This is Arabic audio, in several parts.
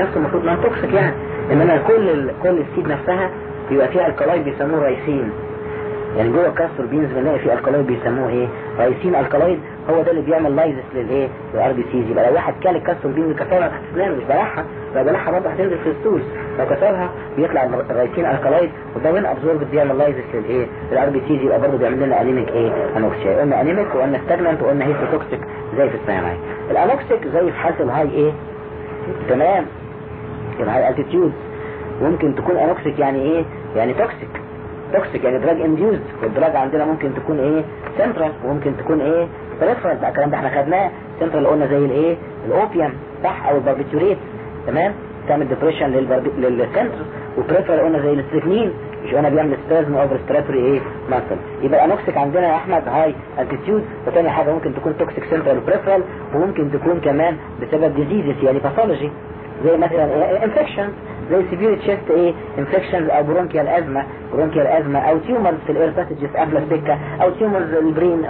نفسه المفروض ما toxic يعني. إنما كل ال... كل ال seed نفسها بيبقى فيها alkaloid بيسموه ricin يعني جوه ال castor beans بنلاقي فيه alkaloid بيسموه إيه؟ ricin alkaloid هو ده اللي بيعمل lysis للإيه؟ لل RBCs يبقى لو واحد كل ال castor beans كسرها باسنانه مش بلعها لو بلعها برضه هتنزل في ال stools. لو كسرها بيطلع ال ricin alkaloid وده when absorbed بيعمل lysis للإيه؟ لل RBCs يبقى برضه بيعمل لنا anemic إيه؟ anoxia قلنا anemic وقلنا stagnant وقلنا histotoxic زي في السياناي ال anoxic زي في حالة ال high إيه؟ تمام. ال high altitude ممكن تكون anoxic يعني إيه؟ يعني toxic toxic يعني drug induced وال drug عندنا ممكن تكون إيه؟ سنترال وممكن تكون إيه؟ peripheral ده الكلام ده إحنا خدناه. سنترال قلنا زي الايه ال opium صح؟ أو الباربيتوريت تمام؟ تعمل depression لل center و peripheral قلنا زي الاستريكنين مش قلنا بيعمل spasm of respiratory إيه؟ muscle يبقى ال anoxic عندنا يا أحمد high altitude وثاني حاجة ممكن تكون toxic central و peripheral وممكن تكون كمان بسبب diseases يعني pathology زي مثلا infection زي severe chest إيه infections أو bronchial asthma bronchial asthma أو tumors في ال air passages قبل السكة أو tumors ال brain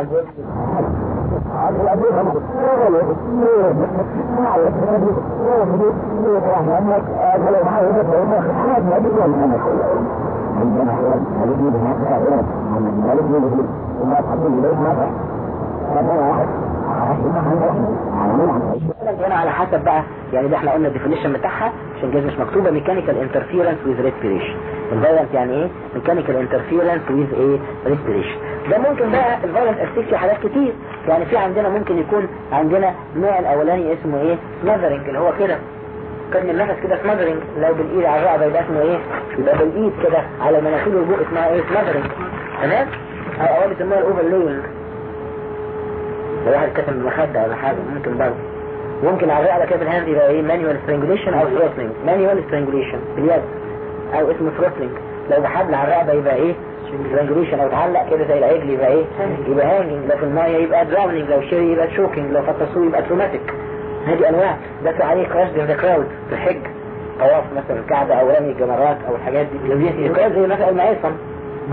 على حسب بقى يعني ده إحنا قلنا ال definition بتاعها عشان جايز مش مكتوبة. mechanical interference with respiration ال violent يعني إيه؟ mechanical interference with إيه respiration ده ممكن بقى ال violent asphyxia في حالات كتير. يعني في عندنا ممكن يكون عندنا النوع الأولاني اسمه إيه؟ smothering اللي هو كده. كان النفس كده smothering لو بالإيد على الرقبة يبقى اسمه إيه؟ يبقى بالإيد كده على مناخير والبوق اسمها إيه؟ smothering تمام؟ أو اول بيسموها ال overlaying لو واحد كتم بمخدة ولا حاجة ممكن برضه. ممكن على الرقبة كده بال hand يبقى إيه؟ manual strangulation أو throttling manual strangulation باليد. أو اسمه throttling لو بحبل على الرقبة يبقى إيه؟ strangulation أو تعلق كده زي العجل يبقى إيه؟ يبقى hanging لو في المية يبقى drowning لو شيري يبقى choking لو فطسوه يبقى traumatic هذه أنواع. بس عليه crush the crowd في الحج. طواف مثلا الكعبة أو رمي الجمرات أو الحاجات دي. ال crush زي مثلا المعيصم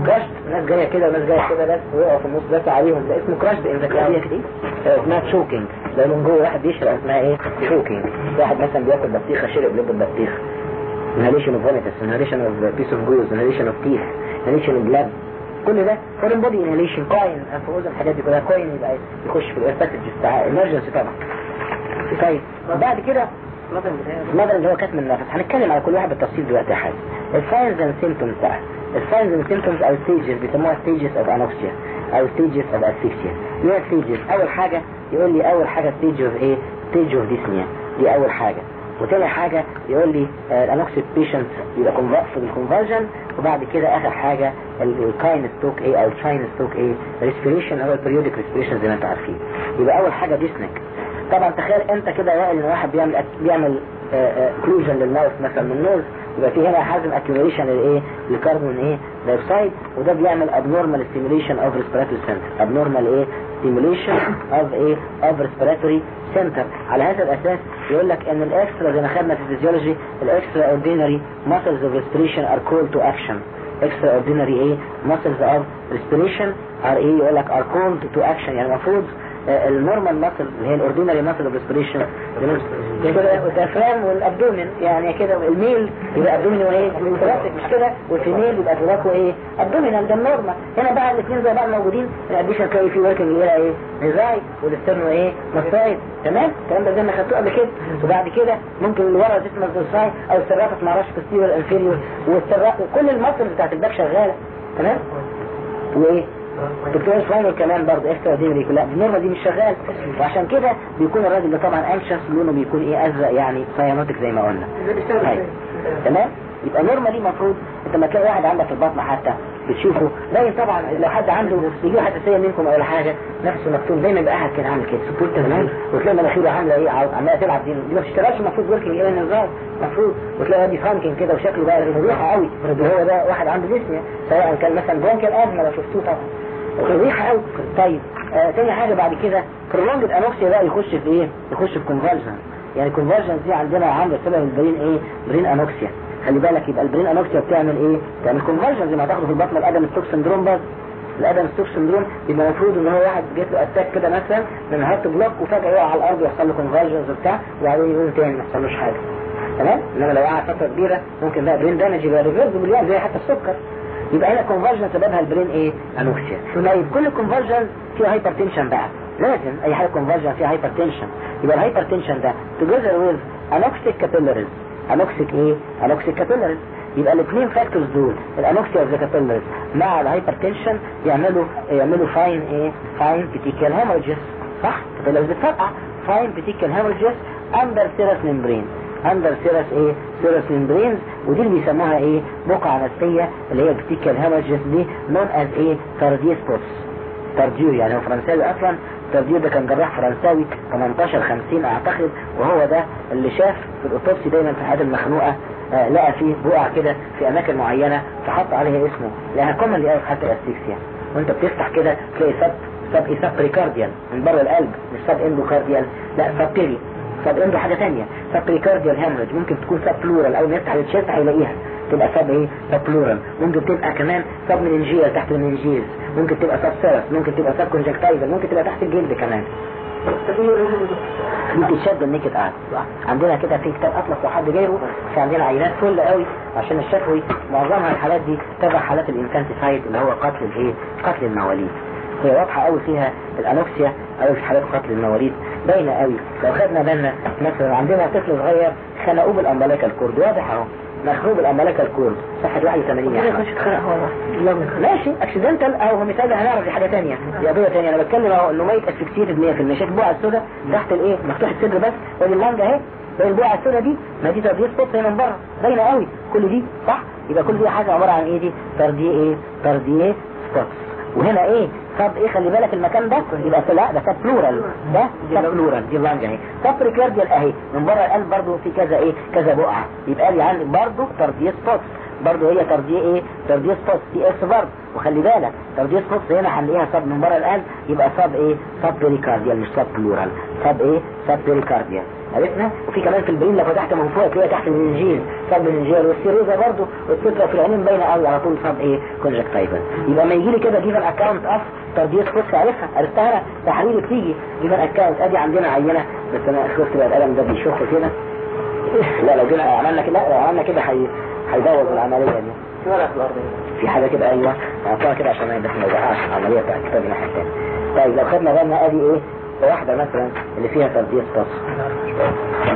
crush ناس جاية كده وناس جاية كده بس ويقعوا في النص بس عليهم. ده اسمه crush in the اسمها choking لو من جوه واحد بيشرب اسمها إيه؟ choking واحد مثلا بياكل بطيخة شرب لب البطيخ. inhalation of vomitus inhalation of piece of gauze inhalation of teeth inhalation of blood. كل ده foreign body inhalation coin إنفوز الحاجات دي كلها. coin يبقى يخش في ال air passage بتاع emergency طبعا. طيب بعد كده المدر اللي هو كتم النفس. هنتكلم على كل واحد بالتفصيل دلوقتي يا حاج. ال signs and symptoms بقى ال signs and symptoms أو stages بيسموها stages of anoxia أو stages of asphyxia إيه stages أول حاجة يقول لي أول حاجة stage of إيه؟ stage of dyspnea دي أول حاجة. وتاني حاجة يقول لي ال anoxic patient يبقى في ال convulsion وبعد كده آخر حاجة ال Cheyne-Stokes إيه أو ال Cheyne-Stokes إيه respiration هو ال periodic respiration زي ما أنتم عارفين. يبقى أول حاجة dyspneic طبعا تخيل أنت كده واقل إن واحد بيعمل بيعمل occlusion لل mouth مثلا من ال nose يبقى في هنا حازم accumulation للايه للكربون إيه dioxide وده بيعمل abnormal stimulation of respiratory center. abnormal إيه stimulation of إيه of respiratory center. على هذا الأساس يقول لك إن ال extra زي ما خدنا في ال physiology ال extraordinary muscles of respiration are called to action. extraordinary إيه muscles of respiration are إيه يقول لك are called to action. يعني المفروض ال normal muscle اللي هي ال ordinary muscle of respiration الديافرام والأبدومين يعني كده الميل يبقى أبدومين وإيه؟ مش كده؟ والفيميل يبقى ثلاث وإيه؟ ابدومينال ده النورمال هنا بقى الاثنين زي بعض موجودين الأديشن تلاقي فيه وركنج اللي هي إيه؟ نزاي والاسترنو إيه مصايد تمام؟ الكلام ده زي ما خدتوه قبل كده. وبعد كده ممكن اللي ورا تسمى الدوساي أو السرافة ما أعرفش بوستيريور انفيريور والسراف وكل المصل بتاعت الباك شغالة. تمام؟ وإيه؟ دكتور اسماعيل كمان برضه اكسترا ديمري لا النورمال دي مش شغال. وعشان كده بيكون الراجل ده طبعا انشس لونه بيكون إيه أزرق يعني سيانوتك زي ما قلنا. هاي. تمام؟ يبقى نورمالي المفروض أنت لما تلاقي واحد عندك في البطن حتى بتشوفه. باين طبعا لو حد عنده يجي حساسيه منكم أو حاجة نفسه مكتوم دايما يبقى قاعد كده عامل كده سكوت تمام؟ وتلاقي مناخيره عاملة إيه؟ عمالة تلعب دي. دي ما بتشتغلش المفروض وركينج إيه النظام المفروض. وتلاقي وادي فانكين كده وشكله بقى ريحه قوي. هو ده واحد عنده جسم سواء كان مثلا برونكيال أزمة لو شفتوه طبعا. ريحة قوي. طيب آه تاني حاجة بعد كده prolonged anoxia بقى يخش في إيه؟ يخش في convulsion يعني convulsion دي عندنا عامله سبب ال brain إيه؟ brain anoxia خلي بالك يبقى ال brain anoxia بتعمل إيه؟ تعمل convulsion زي ما هتاخده في الباطنة ال Adams-Stokes syndrome بس. ال Adams-Stokes syndrome يبقى المفروض ان هو واحد جات له attack كده مثلا من heart block وفجأة يقع على الأرض ويحصل له convulsions وبتاع وبعدين يقوم تاني ما يحصلوش حاجة. تمام؟ إنما لو قعد فترة كبيرة ممكن بقى brain damage يبقى irreversible يعني زي حتى السكر. يبقى هنا convulsion سببها ال brain إيه؟ anoxia. طيب كل convulsion فيها hypertension بقى. لازم أي حاجة convulsion فيها hypertension يبقى ال hypertension ده together with anoxic capillaries. Anoxic إيه anoxic capillaries يبقى الاثنين factors دول الأنوكسيا والزيكابيلرز مع الهايبرتنشن يعملوا يعملوا fine إيه fine petechial hemorrhages صح؟ capillaries بتفرقع fine petechial hemorrhages under serous membrane under serous إيه serous membranes ودي اللي بيسموها إيه؟ بقعة نزفية اللي هي petechial hemorrhages they known as إيه؟ Tardieu spots Tardieu يعني هو فرنساوي أصلا. Tardieu ده كان جراح فرنساوي 18 50 أعتقد وهو ده اللي شاف في ال autopsy دايما في الحالات المخنوقة آه لقى فيه بقع كده في أماكن معينة فحط عليها اسمه لانها common في حتى ال asphyxia وأنت بتفتح كده تلاقي sub sub إيه sub pericardial من بره القلب مش sub endocardial لا sub peri sub endo حاجة ثانية sub pericardial hemorrhage ممكن تكون sub pleural اول ما يفتح ال chest هيلاقيها. تبقى sub إيه؟ sub pleural ممكن تبقى كمان sub meningeal تحت ال meninges ممكن تبقى sub serous ممكن تبقى sub conjunctival ممكن تبقى تحت الجلد كمان. دي بتتشد النكت قاعد. عندنا كده في كتاب أطلس واحد جايبه في عندنا عينات فل قوي. عشان الشفوي معظمها الحالات دي تبع حالات ال infanticide اللي هو قتل الإيه؟ قتل المواليد. هي واضحة قوي فيها ال anoxia قوي في حالات قتل المواليد. باينة قوي. لو خدنا بالنا مثلا عندنا طفل صغير خنقوه بال umbilical cord واضح أهو. مخنوق بال umbilical cord صفحة 81 يعني. ماشي accidental أو مثال هنعرف دي حاجة ثانية دي قضيه ثانية أنا بتكلم أهو إنه ميت asphyxiated 100% شايف البقعة السوداء تحت الإيه؟ مفتوح الصدر بس. وادي ال lung أهي زي البقعة السوداء دي ما دي Tardieu spot هنا من بره. باينة قوي. كل دي صح؟ يبقى كل دي حاجة عبارة عن إيه دي؟ Tardieu إيه؟ Tardieu spot وهنا إيه؟ طب إيه خلي بالك المكان ده يبقى لا ده sub pleural ده sub pleural دي ال lung اهي sub pericardial أهي. من بره القلب برضو في كذا إيه كذا بقعة. يبقى لي عندك برضو Tardieu spot برضه هي Tardieu إيه؟ Tardieu spot T S برضه. وخلي بالك Tardieu spot هنا هنلاقيها sub. من بره القلب يبقى sub إيه؟ sub pericardial مش sub pleural sub إيه؟ sub pericardial عرفنا؟ وفي كمان في البرين لو فتحت من فوق تلاقيها تحت المنجيل صب المنجيل والسيروزا برضه والسترة في العينين باينه قوي على طول صب إيه؟ كونجكتيفال. يبقى ما يجي لي كده جيفن اكونت اوف ترديه سبوت عارفها عرفتها؟ أنا تحرير بتيجي جيفن اكونت ادي عندنا عينة بس أنا شفت بقى القلم ده بيشخ كده لا لو جينا عملنا كده لا لو عملنا كده حي... هيبوظ العملية دي. في حاجة كده أيوه. اعطاها كده عشان ما يوقعش العملية بتاعت الكتاب الناحية التانية. طيب لو خدنا بالنا أدي إيه؟ واحدة مثلا اللي فيها تردية سباس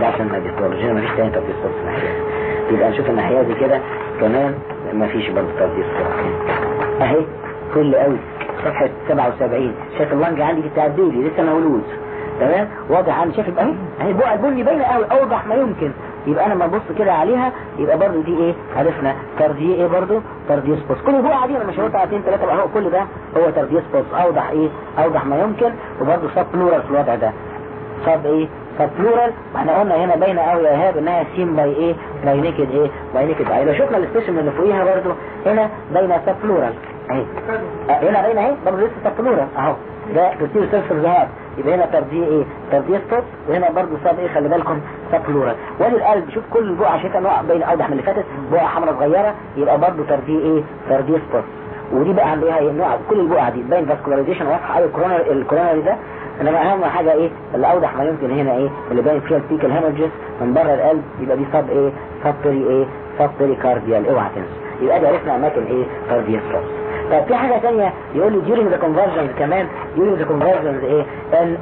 ده عشان ما بيستولوجينا ما فيش تاني تردية سباس الناحية يبقى نشوف الناحية دي كده كمان ما فيش برضه تردية سباس أهي كل قوي. صفحة 77 شايف اللنج عندي بتاع البيبي لسه مولود تمام؟ واضح عندي شايف اهي اهي البقع البني باينة قوي أوضح ما يمكن. يبقى أنا لما أبص كده عليها يبقى برضه دي إيه؟ عرفنا. ترديه إيه برضه؟ ترديه سبوس. كل دي أنا مش هقول ساعتين ثلاثة بقى هو كل ده هو ترديه سبوس. أوضح إيه؟ أوضح ما يمكن. وبرضه سب بلورال في الوضع ده. سب إيه؟ سب بلورال وإحنا قلنا هنا باينة قوي يا إيهاب إنها سيم باي إيه؟ باي نيكد إيه؟ باي نيكد اي لو شفنا الستيشن اللي فوقيها برضه هنا باينة سب بلورال اهي هنا باينه اهي برضه لسه بلورال اهو. ده بتصير سيرفر ذهب. يبقى هنا ترديه إيه؟ ترديه سبوت وهنا برضه ساب إيه؟ خلي بالكم ساب بلورال وادي القلب. شوف كل البقعه شايفها نوع باين اوضح من اللي فاتت. بقعه حمراء صغيرة. يبقى برضه Tardieu إيه؟ Tardieu spot ودي بقى عندها إيه؟ نوع كل البقعه دي. باين vascularization واضحه قوي ال corona ال coronary ده. انما اهم حاجة إيه؟ اللي اوضح ما يمكن هنا إيه؟ اللي باين فيها ال petechial hemorrhages من بره القلب يبقى دي sub إيه؟ sub peri إيه؟ sub pericardial. اوعى تنسى. يبقى دي عرفنا اماكن إيه؟ Tardieu spot طب في حاجة تانية؟ يقول لي during the convulsions كمان. During the convulsions إيه؟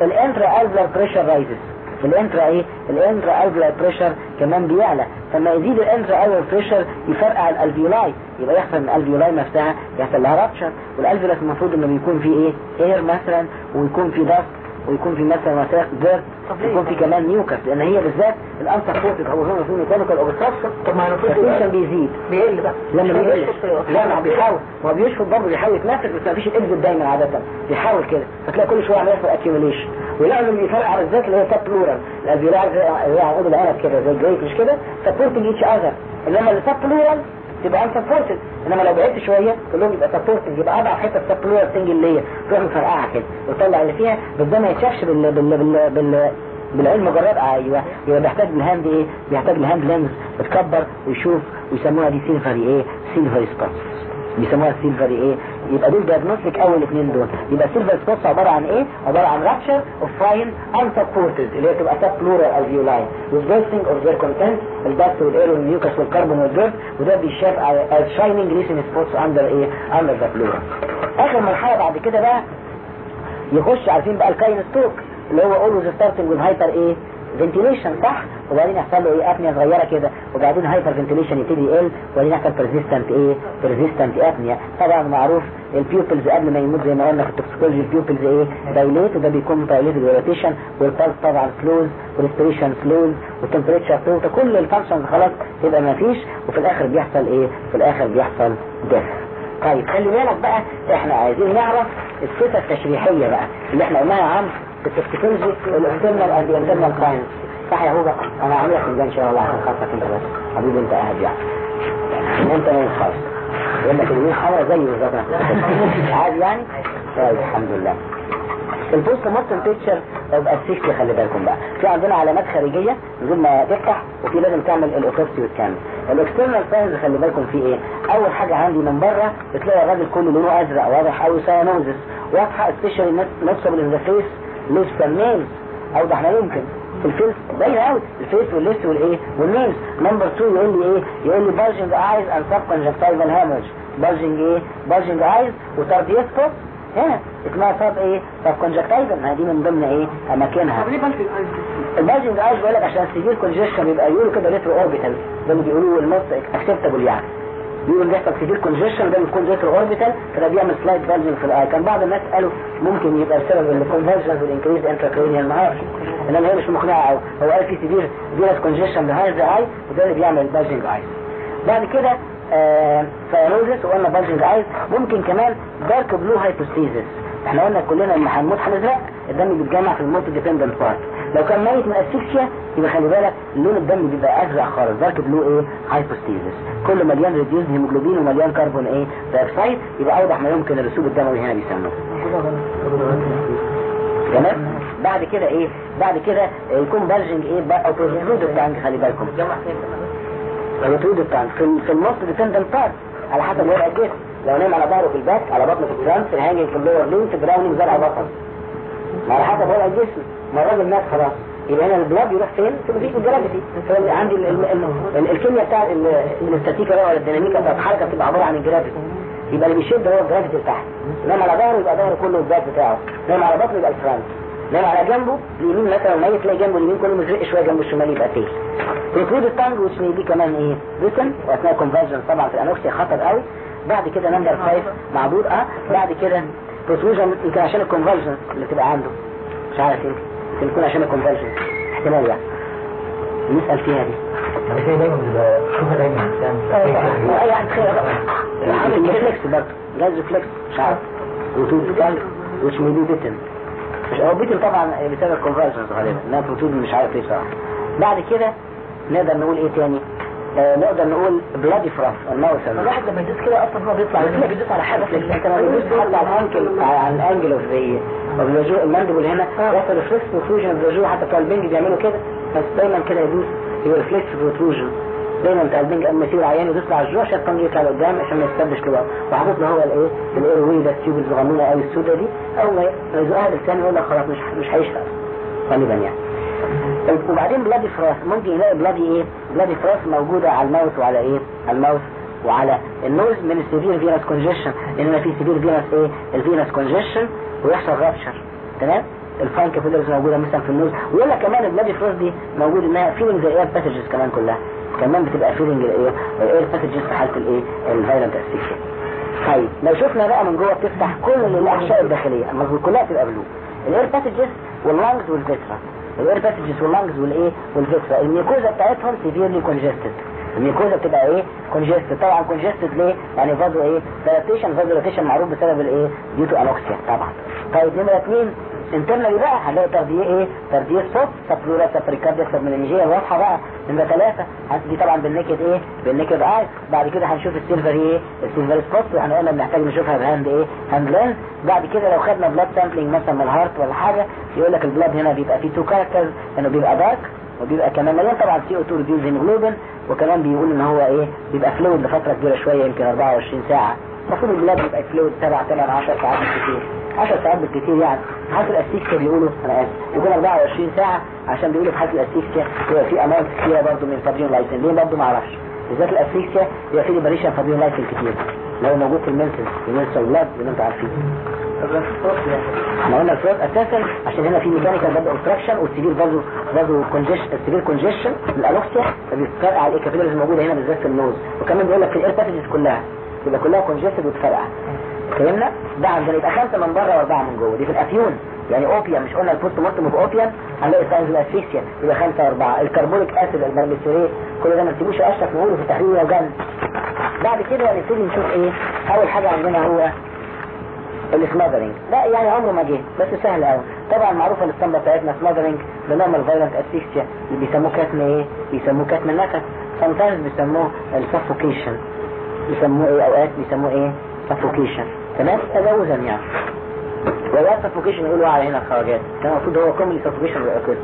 الانترا alveolar pressure rises. الانترأ إيه؟ الانترا alveolar pressure كمان بيعلى. فلما يزيد الانترا alveolar pressure يفرقع الألفيولاي. يبقى يحصل إن الألفيولاي مفتاحة يحصل لها رابشر والالفيولاس المفروض إنه بيكون فيه إيه؟ اير مثلا ويكون فيه دست ويكون في مثلا وسائق ديرت يكون في كمان نيوكس لأن هي بالذات الانسر فورتك أو هنا في ميكانيكال اوبستراكشن طب ما التنشن بيزيد بيقل بقى لما بيقلش لا ما هو بيحاول ما هو بيشفط برضه بيحاول يتنفس بس ما فيش الاكزit دايما عادة بيحاول كده فتلاقي كل شوية عمال يحصل accumulation ولازم يفرقع بالذات اللي هي sub pleural اللي هي عقود العنب كده زي الجريت مش كده supporting each other انما ال sub pleural تبقى unsupported إنما لو بعدت شوية كلهم يبقى supporting يبقى أضعف حتة sub pleural single layer تروح مفرقعها كده وتطلع اللي فيها بس ده ما يتشافش بال بال بال, بال بالعين المجردة. أيوه. يبقى بيحتاج ال hand إيه؟ بيحتاج ال hand lens تكبر ويشوف ويسموها دي silvery إيه؟ silvery spots بيسموها silver إيه؟ يبقى دول diagnostic أول اثنين دول. يبقى silver spots عبارة عن إيه؟ عبارة عن rupture of fine unsupported اللي هي تبقى sub pleural alveoli with bursting of their content الدست والاير والميوكس والكربون والديرت وده بيشاف as shining lesion spots under إيه under the pleural آخر مرحلة بعد كده بقى يخش عارفين بقى ال Cheyne-Stokes اللي هو always starting with hyper إيه ventilation صح؟ وبعدين يحصل له إيه؟ apnea صغيرة كده. وبعدين hyperventilation يبتدي يقل وبعدين يحصل persistent إيه؟ persistent apnea طبعا معروف ال pupils قبل ما يموت زي ما قلنا في ال toxicology ال pupils إيه؟ dilate وده بيكون dilatation وال pulse طبعا slows وال respiration slows وال temperature توتا كل ال functions خلاص يبقى ما فيش. وفي الآخر بيحصل إيه؟ في الآخر بيحصل death طيب خلي بالك بقى إحنا عايزين نعرف الصفة التشريحية بقى اللي إحنا قلناها عن التكتيكولوجي ال external and ال internal signs صح يا هوبا أنا عامل لك ان شاء الله عشان خاطرك انت بس حبيبي انت قاعد يعني انت ما خالص يقول لك اليمين حمرا زي بالظبط عادي يعني طيب الحمد لله. ال postmortem picture يبقى ال safety خلي بالكم بقى في عندنا علامات خارجيه من ما تفتح وفي لازم تعمل ال autopsy والكامل ال external signs خلي بالكم في إيه اول حاجة عندي من بره بتلاقي الراجل كله لونه ازرق واضح قوي cyanosis واضحه specially noticeable in the face lips nails أوضح ما يمكن. في الفيس. باين قوي الفيس والليست والإيه؟ والنيلز. نمبر 2 يقول لي إيه؟ يقول لي bulging eyes and subconjunctival hemorrhage bulging إيه؟ bulging eyes و Tardieu spots هنا اسمها sub إيه؟ subconjunctival ما دي من ضمن إيه؟ أماكنها. طب ليه bulgy ال eyes ال bulging eyes بيقول لك عشان ال severe congestion يبقى يقولوا كده retro-orbital. ده اللي بيقولوه ال most acceptable يعني. بيقولوا بيحصل severe congestion ده بيكون retro-orbital فده بيعمل slight bulging في ال eye كان بعض الناس قالوا ممكن يبقى بسبب ال convulsions وال increased intracranial ما أعرفش إنما هي مش مقنعة قوي هو قال في سيفير فيروس كونجكشن بهايز اي وده اللي بيعمل ال bulging eyes بعد كده cyanosis وقلنا bulging eyes ممكن كمان dark blue hypostasis إحنا قلنا كلنا لما هنموت هنزرق الدم بيتجمع في الموت ديبندنت بارت لو كان ميت من asphyxia يبقى خلي بالك لون الدم بيبقى أزرق خالص dark blue إيه؟ هايبوستيزس. كل مليان ريديوز هيموجلوبين ومليان كربون إيه؟ دايوكسيد يبقى أوضح ما يمكن الرسوب الدموي هنا بيسموه. تمام؟ بعد كده إيه؟ بعد كده يكون بالجنج إيه؟ بقى أو بروترود بتاعك خلي بالكم. البروترود بتاعك في في النص ديبندنت بارت على حسب وضع الجسم لو نام على ظهره في الباك على بطنه في الفرنس في الهانجنج في اللور لينك براونينج زرع بطن. على حسب وضع الجسم ما الراجل مات خلاص. يبقى هنا ال blood يروح فين؟ في ال gravity عندي ال- ال- ال- ال- الكيمياء بتاع ال- الاستاتيكا بقى ولا الديناميكا بتاعت الحركه بتبقى عبارة عن ال gravity يبقى اللي بيشد هو ال gravity تحت نام على ظهره يبقى ظهره كله ال back بتاعه. نام على بطنه يبقى ال front. نام على جنبه اليمين مثلا ميت تلاقي جنبه اليمين كله مزرق شوية جنبه الشمال يبقى pale. protruded ال tongue وش دي كمان إيه؟ bitten. وأثناء convulsion طبعا في ال anoxia خطر قوي. بعد كده number 5 معدود. آه. بعد كده protrusion يمكن عشان ال convulsion اللي تبقى عنده. مش عارف يمكن. يكون عشان ال convulsion احتمال يعني نسأل فيها دي دايما شوفها دايما برضه جاز مش عارف هو bitten طبعا بسبب ال convulsion غالبا انها protruded مش عارف إيه صراحة بعد كده نقدر نقول إيه تاني آه نقدر نقول bloody froth ال mouth الواحد لما يدوس كده أصلا هو بيطلع لما بيدوس على حاجة في انت لما بتبص حتى على ال angle على ال angle of the ال mandible هنا يحصل reflex protrusion الرجوع حتى بتوع البنج بيعملوا كده بس دايما كده يدوس يبقى reflex protrusion دايما بتاع البنج أما يسيب العيان يدوس على الرجوع عشان ال tongue يطلع لقدام عشان ما يستبدش كده. وحاطط له هو الايه ال airway ده ال tube الصغنونة قوي السوداء دي. اول ما يزقها بالثاني يقول لك خلاص مش مش هيشفى غالبا يعني. وبعدين bloody froth ممكن يلاقي bloody إيه؟ bloody froth موجودة على ال mouth وعلى إيه؟ على ال mouth وعلى ال nose من ال severe venous congestion لأن في severe venous إيه؟ ال venous congestion ويحصل rupture تمام؟ ال fine capillaries موجودة مثلا في ال nose. لك كمان ال bloody froth دي موجود إنها filling the air passages كمان كلها. كمان بتبقى filling الايه ال air passages في حالة الايه ال violent asphyxia طيب لو شفنا بقى من جوه بتفتح كل الأحشاء الداخلية. المفروض كلها تبقى بلو الاير باسجز واللانجز والفيترا. الاير باسجز واللانجز والايه والفيترا الميكوزا بتاعتهم severely congested ال mucosa بتبقى إيه؟ congested طبعا congested ليه؟ يعني vaso إيه؟ dilatation vasodilatation معروف بسبب الايه؟ due to anoxia طبعا. طيب نمرة اثنين internally بقى هنلاقي Tardieu إيه؟ Tardieu spots subpleural subpericardial submeningeal واضحة بقى. نمرة ثلاثة دي طبعا بال naked إيه؟ بال naked eye بعد كده هنشوف ال silver إيه؟ ال silver spot وإحنا قلنا بنحتاج نشوفها ب hand إيه؟ hand lens بعد كده لو خدنا blood sampling مثلا من ال heart ولا حاجة يقول لك ال blood هنا بيبقى فيه two characters انه بيبقى dark وبيبقى كمان مليان طبعا CO2 reduced hemoglobin وكمان بيقول إن هو إيه بيبقى fluid لفترة كبيرة شوية يمكن 24 ساعة. المفروض ال blood يبقى fluid سبع ثمان 10 ساعات بالكثير 10 ساعات بالكثير يعني. حالة ال asphyxia بيقولوا أنا آسف بيقولوا 24 ساعة عشان بيقولوا في حالة ال asphyxia بيبقى في amount كتيرة برضه من fibrinolysin ليه برضه ما أعرفش؟ بالذات ال asphyxia بيبقى في liberation fibrinolysin كتير. لو موجود في ال menses ال menses blood اللي أنتوا عارفين. إحنا قلنا الفروت أساسا عشان هنا في ميكانيكال باد اوبستراكشن والسيفير فازو فازو كونجيشن السيفير كونجيشن الألوكسيا فبيتفرقع الايكابيلاريز الموجودة هنا بالذات في النوز. وكمان بيقول لك في الأير باسجز كلها يبقى كلها كونجستد وتفرقع. فهمنا؟ ده عندنا يبقى خمسة من بره وأربعة من جوه. دي في الافيون يعني اوبيا مش قلنا البوست مورتم اوف اوبيا هنلاقي ساينز الاسفيكسيا يبقى خمسة وأربعة. الكربونيك اسيد المرميسيريت كل ده ما تسيبوش اشرف نقوله في التحليل وجن بعد كده هنبتدي نشوف إيه؟ أول حاجة عندنا هو ال smothering لا يعني عمره ما جه بس سهل قوي طبعا معروفه الاسطمبه بتاعتنا smothering بنعمل violent asphyxia اللي بيسموه كتم إيه؟ بيسموه كتم النفس. Sometimes بيسموه ال suffocation بيسموه إيه؟ أوقات بيسموه إيه؟ suffocation تمام؟ تجاوزا يعني. ولا suffocation يقولوا على هنا الخواجات. كان المفروض هو commonly suffocation كده.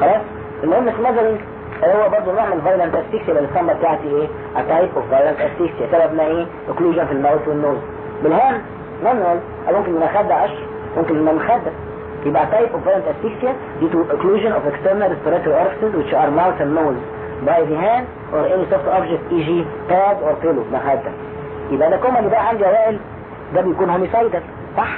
خلاص؟ المهم smothering هو برضه نعمل violent asphyxia الاسطمبه بتاعتي إيه؟ ال type of violent asphyxia سببنا إيه؟ occlusion في ال mouth وال nose. بال hand manual أو ممكن المخدة قشر ممكن المخدة يبقى type of violent asphyxia due to occlusion of external respiratory orifices which are mouth and nose by the hand or any soft object e.g. pad or pillow. مخدة يبقى ده common بقى عندي اوائل ده بيكون homicidal صح؟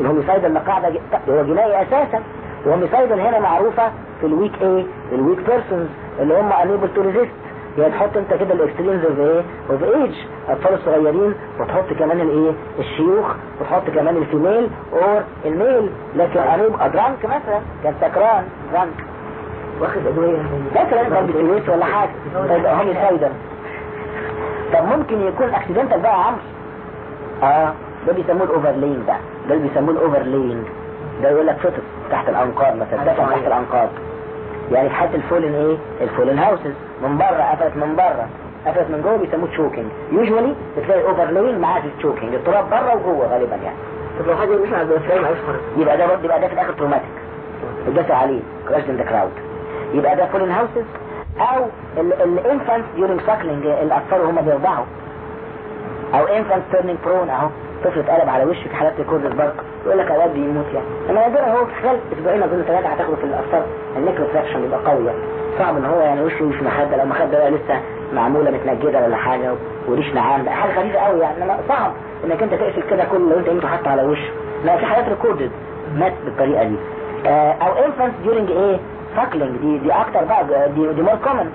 ال homicidal مقاعدة هو جنائي أساسا. ال homicidal هنا معروفة في ال weak إيه ال weak persons اللي هم unable to resist. يعني تحط انت كده ال extremes of إيه؟ of age أطفال الصغيرين وتحط كمان الايه؟ الشيوخ وتحط كمان ال female or ال male. لكن قريب drunk مثلا. كان سكران drunk واخد ادويه مثلا باربيتويت ولا حاجة؟ طيب homicidal طب ممكن يكون accidental بقى يا عمرو؟ آه. ده بيسموه ال overlaying ده. ده اللي بيسموه ال overlaying ده يقول لك فطس تحت الأنقاض مثلا. ده تحت الأنقاض. يعني حالة ال fallen إيه؟ ال fallen houses من بره قفلت من بره قفلت من جوه بيسموه choking usually بتلاقي overlaying معاه ال choking التراب بره وجوه غالبا يعني. طب لو حاجة مش على معلش يبقى ده برضه يبقى ده في الآخر traumatic الدافع عليه crush in the crowd يبقى ده fallen houses أو ال infant during suckling الأطفال وهم بيرضعوا. أو انفانت تيرنينج برون أهو طفل اتقلب على في حالات الكورد البرق يقول لك أولاد بيموت يعني. اما نادرا هو في خلال أسبوعين أظن ثلاثة هتاخده في الاطفال النيكرو فراكشن بيبقى قوي يعني. صعب إن هو يعني وشه مش مخدة لو مخدة بقى لسه معمولة متنجدة ولا حاجة وريش نعام حاجة غريبة قوي يعني. صعب إنك أنت تقفل كده كل لو انت انت حاطه على وشه. لا في حالات ريكوردد مات بالطريقة دي. آه أو انفانت ديورنج إيه؟ ساكلينج دي دي أكتر بقى دي, دي مور كومن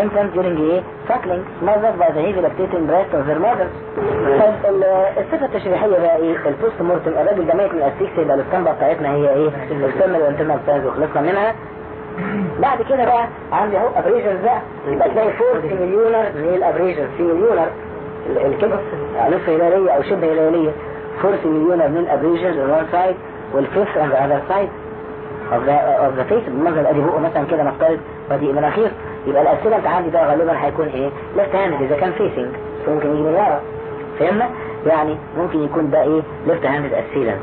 infant during a suckling smothered by the heavy lactating breast of their mothers. طيب الصفة التشريحية بقى إيه؟ ال postmortem الراجل ده ميت من ال asphyxia يبقى الأسطمبة بتاعتنا هي إيه؟ ال external و internal signs وخلصنا منها. بعد كده بقى عندي أهو abrasions بقى. يبقى تلاقي four من ال abrasions semilunar الكده نصف هلالية أو شبه هلالية. four semilunar من one side وال fifth on the other side of the, of the face. بالمنظر ادي بقه مثلا كده نفترض ودي مناخير يبقى ال assailant عندي ده غالبا هيكون إيه؟ left hand إذا كان facing ممكن يجي من ورا. فهمنا؟ يعني ممكن يكون ده إيه؟ left hand assailant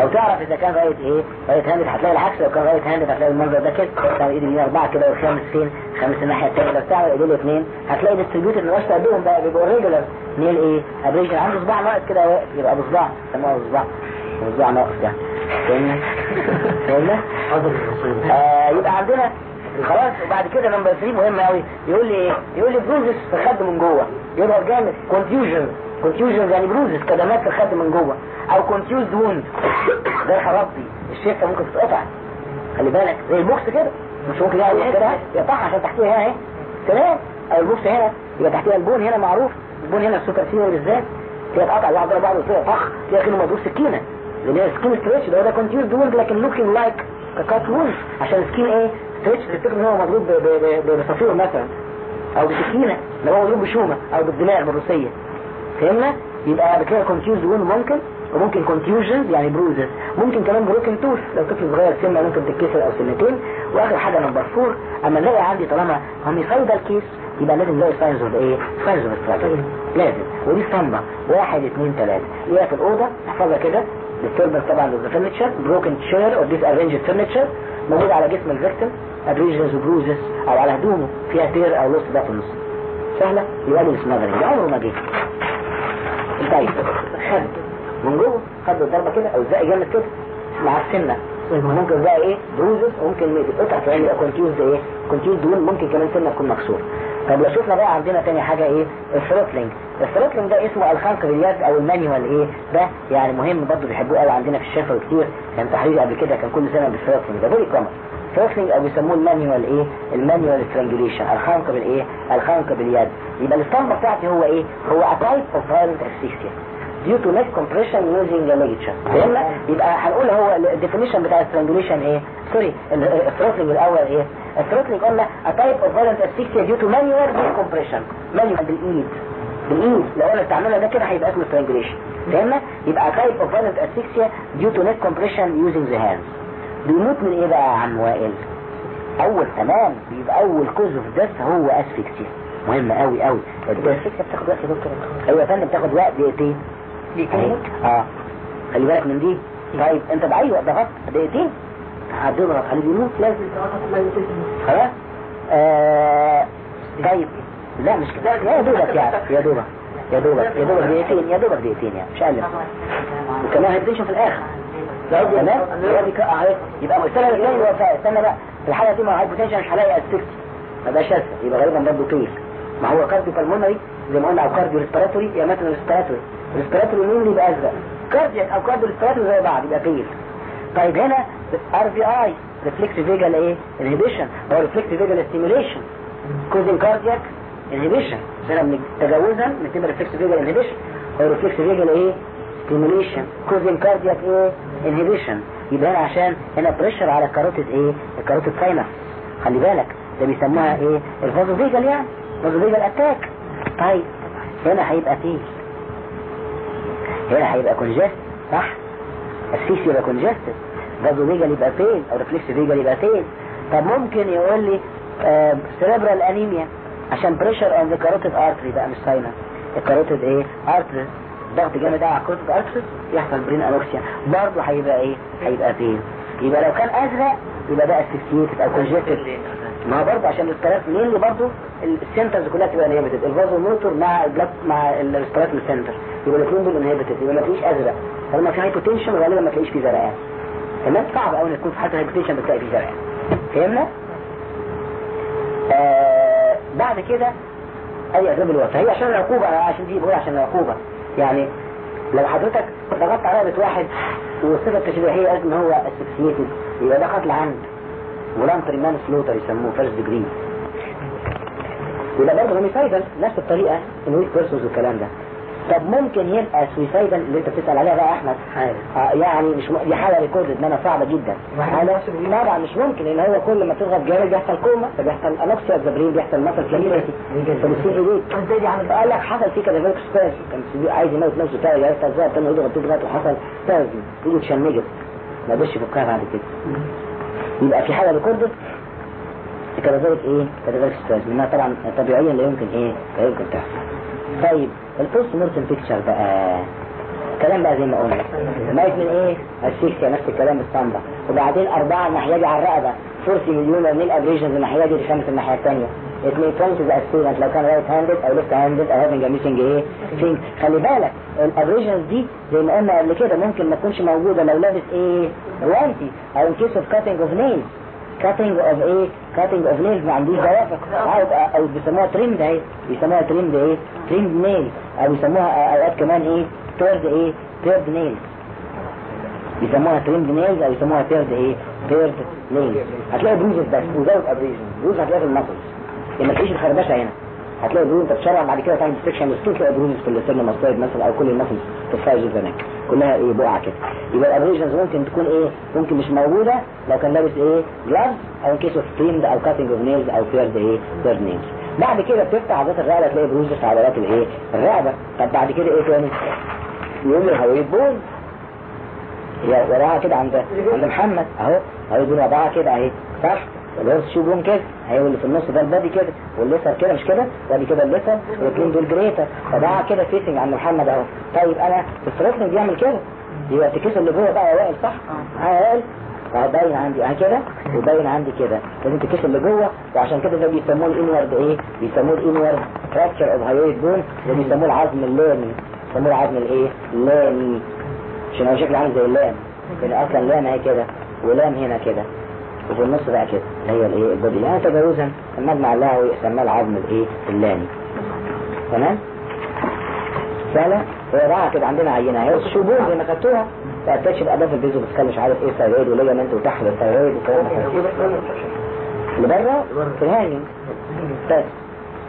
أو تعرف إذا كان right إيه؟ right hand هتلاقي العكس لو كان right hand هتلاقي المنظر ده كده. تعمل ايد اليمين أربعة كده والخامس فين؟ خامس الناحيه الثانية لو تعمل ايدين الاثنين. هتلاقي distributed من وسط ايديهم بقى بيبقوا regular nail إيه؟ abrasion عنده صباع ناقص كده يبقى بصباع. سموه بصباع بصباع ناقص يعني. فهمنا؟ فهمنا؟ آه يبقى عندنا خلاص وبعد كده number 3 مهم قوي يقول لي إيه يقول لي bruises في الخد من جوه. يضغط جامد. contusion contusion يعني bruises كدمات في الخد من جوه. أو contused wound جرح رضي الشفه ممكن تتقطع. خلي بالك. زي البوكس كده. مش ممكن يعني كده يقطعها عشان تحتيها هنا أهي. تمام؟ أو البوكس هنا. يبقى تحتيها ال bone هنا معروف. ال bone هنا ال superciliary بالذات. تلاقي اتقطع واحد ضرب بعض وتلاقي طخ. تلاقي كأنه مضروب سكينة. لأن هي skin stretch ده ده contused wound لكن looking like cut wound عشان skin إيه؟ stretch تفتكر ان هو مضروب بصفير مثلا أو بسكينة لو هو مضروب بشومة أو بالدماغ الروسيه فهمنا؟ يبقى بكده contused wound ممكن وممكن contusion يعني bruises ممكن كمان broken tooth لو طفل صغير سنة ممكن تتكسر أو سنتين. وآخر حاجة number four أما نلاقي عندي طالما homicidal case يبقى لازم نلاقي signs of إيه signs of struggle لازم. ودي اسطمبه واحد اثنين ثلاثة ليها في الأوضة أحفظها كده. Disturbance طبعا the furniture broken chair or disarranged furniture موجود على جسم ال victim abrasions و bruises أو على هدومه فيها tear أو lost buttons سهلة؟ يبقى ال smothering ده عمره ما جه. طيب خد. من جوه خد الضربة كده أو الزق جامد كده. مع السنة. ممكن بقى إيه؟ bruises وممكن تتقطع كمان يبقى contused إيه؟ contused wound ممكن كمان سنة تكون مكسورة. طب لو شفنا بقى عندنا تاني حاجة إيه؟ ال throttling. ال throttling ده اسمه الخنق باليد أو ال manual إيه؟ ده يعني مهم برضه بيحبوه قوي عندنا في الشفوي كتير. كان تحرير قبل كده كان كل سنة بال throttling. ده very common throttling أو بيسموه ال manual إيه ال manual strangulation الخنق بالإيه؟ الخنق باليد. يبقى الاسطمبة بتاعتي هو إيه؟ هو type of violent asphyxia due to neck compression using a ligature فهمنا؟ يبقى هنقول هو ال definition بتاع ال strangulation إيه؟ sorry ال throttling الأول إيه؟ ال throttling قلنا a type of violent asphyxia due to manual neck compression. Manual بالإيد. بالإيد. لو أنا استعملها ده كده هيبقى اسمه strangulation. فهمنا؟ يبقى a type of violent asphyxia due to neck compression using the hands. بيموت من إيه بقى يا عم وائل؟ أول تمام بيبقى أول cause of death هو asphyxia مهم قوي قوي الاسفكسيا بتاخد وقت يا دكتور؟ أيوه يا فندم بتاخد وقت دقيقتين. دقيقتين؟ آه. خلي بالك من دي. طيب أنت بقى أيوه ضغط دقيقتين. هتضغط عليه بيموت. لازم خلاص؟ آه. طيب. لا مش كده. يا دوبك يعني. يا دوبك. يا دوبك. يا دوبك دقيقتين. يا دوبك دقيقتين يعني. مش أقل. وكمان هيديشن في الآخر. تمام؟ يبقى الثانية الوفاه استنى بقى في الحالة دي مع hypotension مش هلاقي asphyxia ما بقاش يبقى غالبا برضه pale ما هو cardiopulmonary زي ما قلنا أو cardiorespiratory يا مثلا respiratory respiratory مين اللي يبقى ازرق cardiac أو cardiorespiratory زي بعض يبقى pale طيب هنا RVI reflex vagal إيه؟ inhibition أو reflex vagal stimulation causing cardiac inhibition هنا تجاوزا بتبقى reflex vagal inhibition أو reflex vagal إيه؟ stimulation causing cardiac إيه inhibition يبقى هنا عشان هنا pressure على ال carotid إيه ال carotid sinus خلي بالك ده بيسموها إيه؟ ال vasovagal يعني vasovagal attack طيب هنا هيبقى فيه. هنا هيبقى congested صح؟ السيس يبقى congested vasovagal يبقى فين؟ أو reflex vagal يبقى فين؟ طب ممكن يقول لي آه cerebral anemia عشان pressure on the carotid artery بقى مش sinus ال carotid إيه؟ artery ضغط جامد على ال carotid artery يحصل brain anoxia برضه هيبقى إيه؟ هيبقى فين؟ يبقى لو كان أزرق يبقى ده asphyxiated أو congested ما برضه عشان الثلاث مين اللي برضه ال centers كلها تبقى inhibited ال vasomotor مع البلاك مع ال respiratory center يبقى الاثنين دول inhibited يبقى ما تلاقيش أزرق. طالما في hypotension غالبا ما تلاقيش فيه زرقان تمام؟ صعب قوي ان تكون في حالة hypotension بتلاقي فيه زرقان فهمنا؟ آه بعد كده أي اسباب الوفاه هي عشان العقوبة عشان دي بقول عشان العقوبة. يعني لو حضرتك ضغطت على رقبه واحد والصفة التشريحيه إن هو asphyxiated يبقى ده قتل عمد voluntary manslaughter يسموه first degree. يبقى برضه homicidal نفس الطريقة ال weak persons والكلام ده. طب ممكن يبقى suicidal اللي انت بتسأل عليها بقى يا احمد آه يعني مش م... دي حاله record انما صعبة جدا. أنا طبعا مش ممكن إن هو كل ما تضغط جامد بيحصل كوما فبيحصل أنوكسيا الزبرين بيحصل مثلا flaccidity فبتصير ايديك قال لك حصل فيه كده فيرك سباس كان عايز يموت نفسه تاني يا إزاي تاني يضغط تضغط وحصل تازم ايده اتشنجت ما قدرش يفكها بعد كده. يبقى في حاله ريكورد كذلك إيه؟ كذلك ستريس لانها طبعا طبيعيا لا يمكن إيه؟ لا يمكن تحصل. طيب. البوست مورتم بيكتشر بقى. كلام بقى زي ما قلنا. ميت من إيه؟ السيكسيا نفس الكلام الصمبة وبعدين أربعة الناحية دي على الرقبة. four semilunar من ال abrasions الناحية دي لخمس الناحية الثانية assailant لو كان right handed أو left handed أو having missing إيه؟ finger خلي بالك ال abrasions دي زي ما قلنا قبل كده ممكن ما تكونش موجودة لو لابس إيه؟ جوانتي أو in case of cutting of nails cutting of إيه؟ cutting of nails ما عندوش ضوافر أو بيسموها trimmed أهي. بيسموها trimmed إيه trimmed nail أو بيسموها أوقات كمان إيه؟ teared إيه؟ teared nail بيسموها تريمد نيلز أو بيسموها تيرد إيه؟ تيرد نيلز هتلاقي بروزز بس. وزود ابريشن بروز هتلاقي في المسلز ما تلاقيش الخربشة هنا. هتلاقي بروز انت بتشرع بعد كده تعمل ديستكشن للسوق تلاقي بروز في السن مصايد مثلا أو كل في الفايز هناك. كلها إيه بقعه كده. يبقى الابريشنز ممكن تكون إيه ممكن مش موجودة لو كان لابس إيه جلافز أو كيس اوف تريمد أو كاتنج اوف نيلز أو تيرد إيه تيرد نيلز بعد كده بتفتح عضلات الرقبة تلاقي بروز في عضلات الإيه الرقبة. طب بعد كده إيه تاني؟ يقوم الهويه هي وراها كده عند عند محمد. أهو اهو دول وضعها كده أهي. صح؟ الورث شو بون كده. اهي واللي في النص ده البادي كده. والليسر كده مش كده؟ وادي كده الليسر والاثنين دول جريتر وضعها كده فيسنج عند محمد أهو. طيب أنا الستريتنج بيعمل كده. يبقى التكيس اللي جوه بقى وائل صح؟ آه. وائل. باين عندي. اهي كده؟ وباين عندي كده. لازم التكيس اللي جوه. وعشان كده ده بيسموه الانورد إيه؟ بيسموه الانورد fracture of hyoid bone وبيسموه العظم اللامي يسموه العظم الإيه؟ اللامي. عشان هو شكله عامل زي اللام. لأن أصلا لام أهي كده. ولام هنا كده. وفي النص بقى كده. اللي هي الايه؟ ال body يعني تجاوزا. المجمع اللغوي سماه العظم الايه؟ اللامي. تمام؟ هي بقى كده عندنا عينة. هي الشبوه زي ما خدتوها الأداة في البيزو بس مش عارف إيه thyroid و ligament وتحت ال thyroid والكلام ده. اللي بره؟ في الهانينج. بس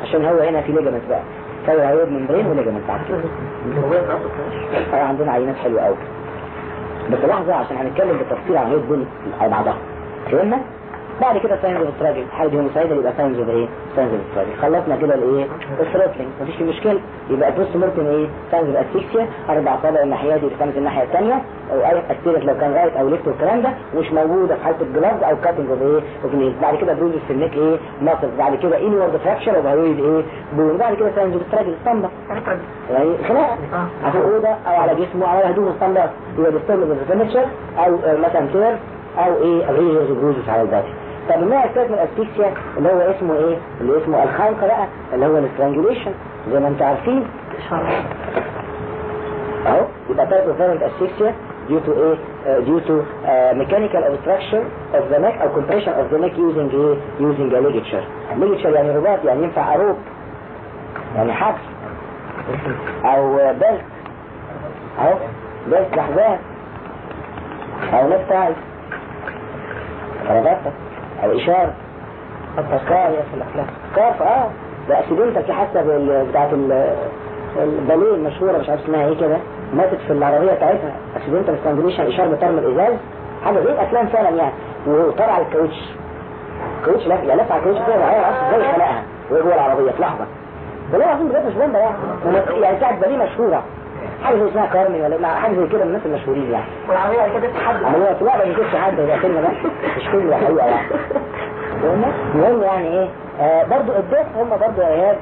عشان هو هنا في ligament بقى. thyroid membrane و ligament بعد كده. عندنا عينات حلوة قوي بس لحظة عشان هنتكلم بالتفصيل عن هيد دول على فهمنا؟ بعد كده signs of struggle حاجة دي homicidal يبقى signs of إيه؟ signs of struggle خلصنا كده الإيه؟ ال throttling مفيش فيه مشكلة يبقى بص ممكن إيه؟ signs of asphyxia أربع صابع الناحية دي وخمس الناحية الثانية أو أي اكتيفيت لو كان right أو left والكلام ده مش موجودة في حالة ال glove أو cutting of إيه؟ of بعد كده bruise في ال neck إيه؟ muscle بعد كده inward fracture of hyoid إيه؟ بعد كده signs of struggle ستاندر يعني خناقه على الأوضة أو على جسمه أو على هدومه ستاندر يبقى ال furniture أو آه، مثلا tear أو إيه؟ ريجرز bruises على ال body طب النوع الثالث من ال asphyxia اللي هو اسمه إيه؟ اللي اسمه الخنقة بقى اللي هو ال strangulation زي ما أنتم عارفين. أهو يبقى type of violent asphyxia due to إيه؟ uh, due to uh, mechanical obstruction of the neck أو compression of the neck using إيه؟ using a ligature. Ligature يعني رباط يعني ينفع أروب. يعني حبس. أو بلت أهو بلت لحظات أو نكتاي أو إشارة سكار يا في الافلام سكارف آه. ده بال- بتاعت ال- الباليه المشهورة مش عارف اسمها إيه كده ماتت في العربية بتاعتها. اكسيدنتال ستانجليشن إشارة بطرم الإزاز. حاجة زي الافلام فعلا يعني. وطلع على الكاوتش. الكاوتش لف يعني لف على الكاوتش كده معايا معرفش إزاي خلقها. وهي جوه العربية في لحظة. والله العظيم بجد مش بومبا يعني يعني بتاعت باليه مشهورة. حاجة اسمها كارمي ولا لا، حاجة زي كده من الناس المشهورين يعني. بعد كده تتحدى عملوها لا ما بيجيبش حد ده فيلم ده. مش فيلم حقيقة يعني؟ المهم يعني إيه؟ آه برضو الديت هم برضو يا ايهاب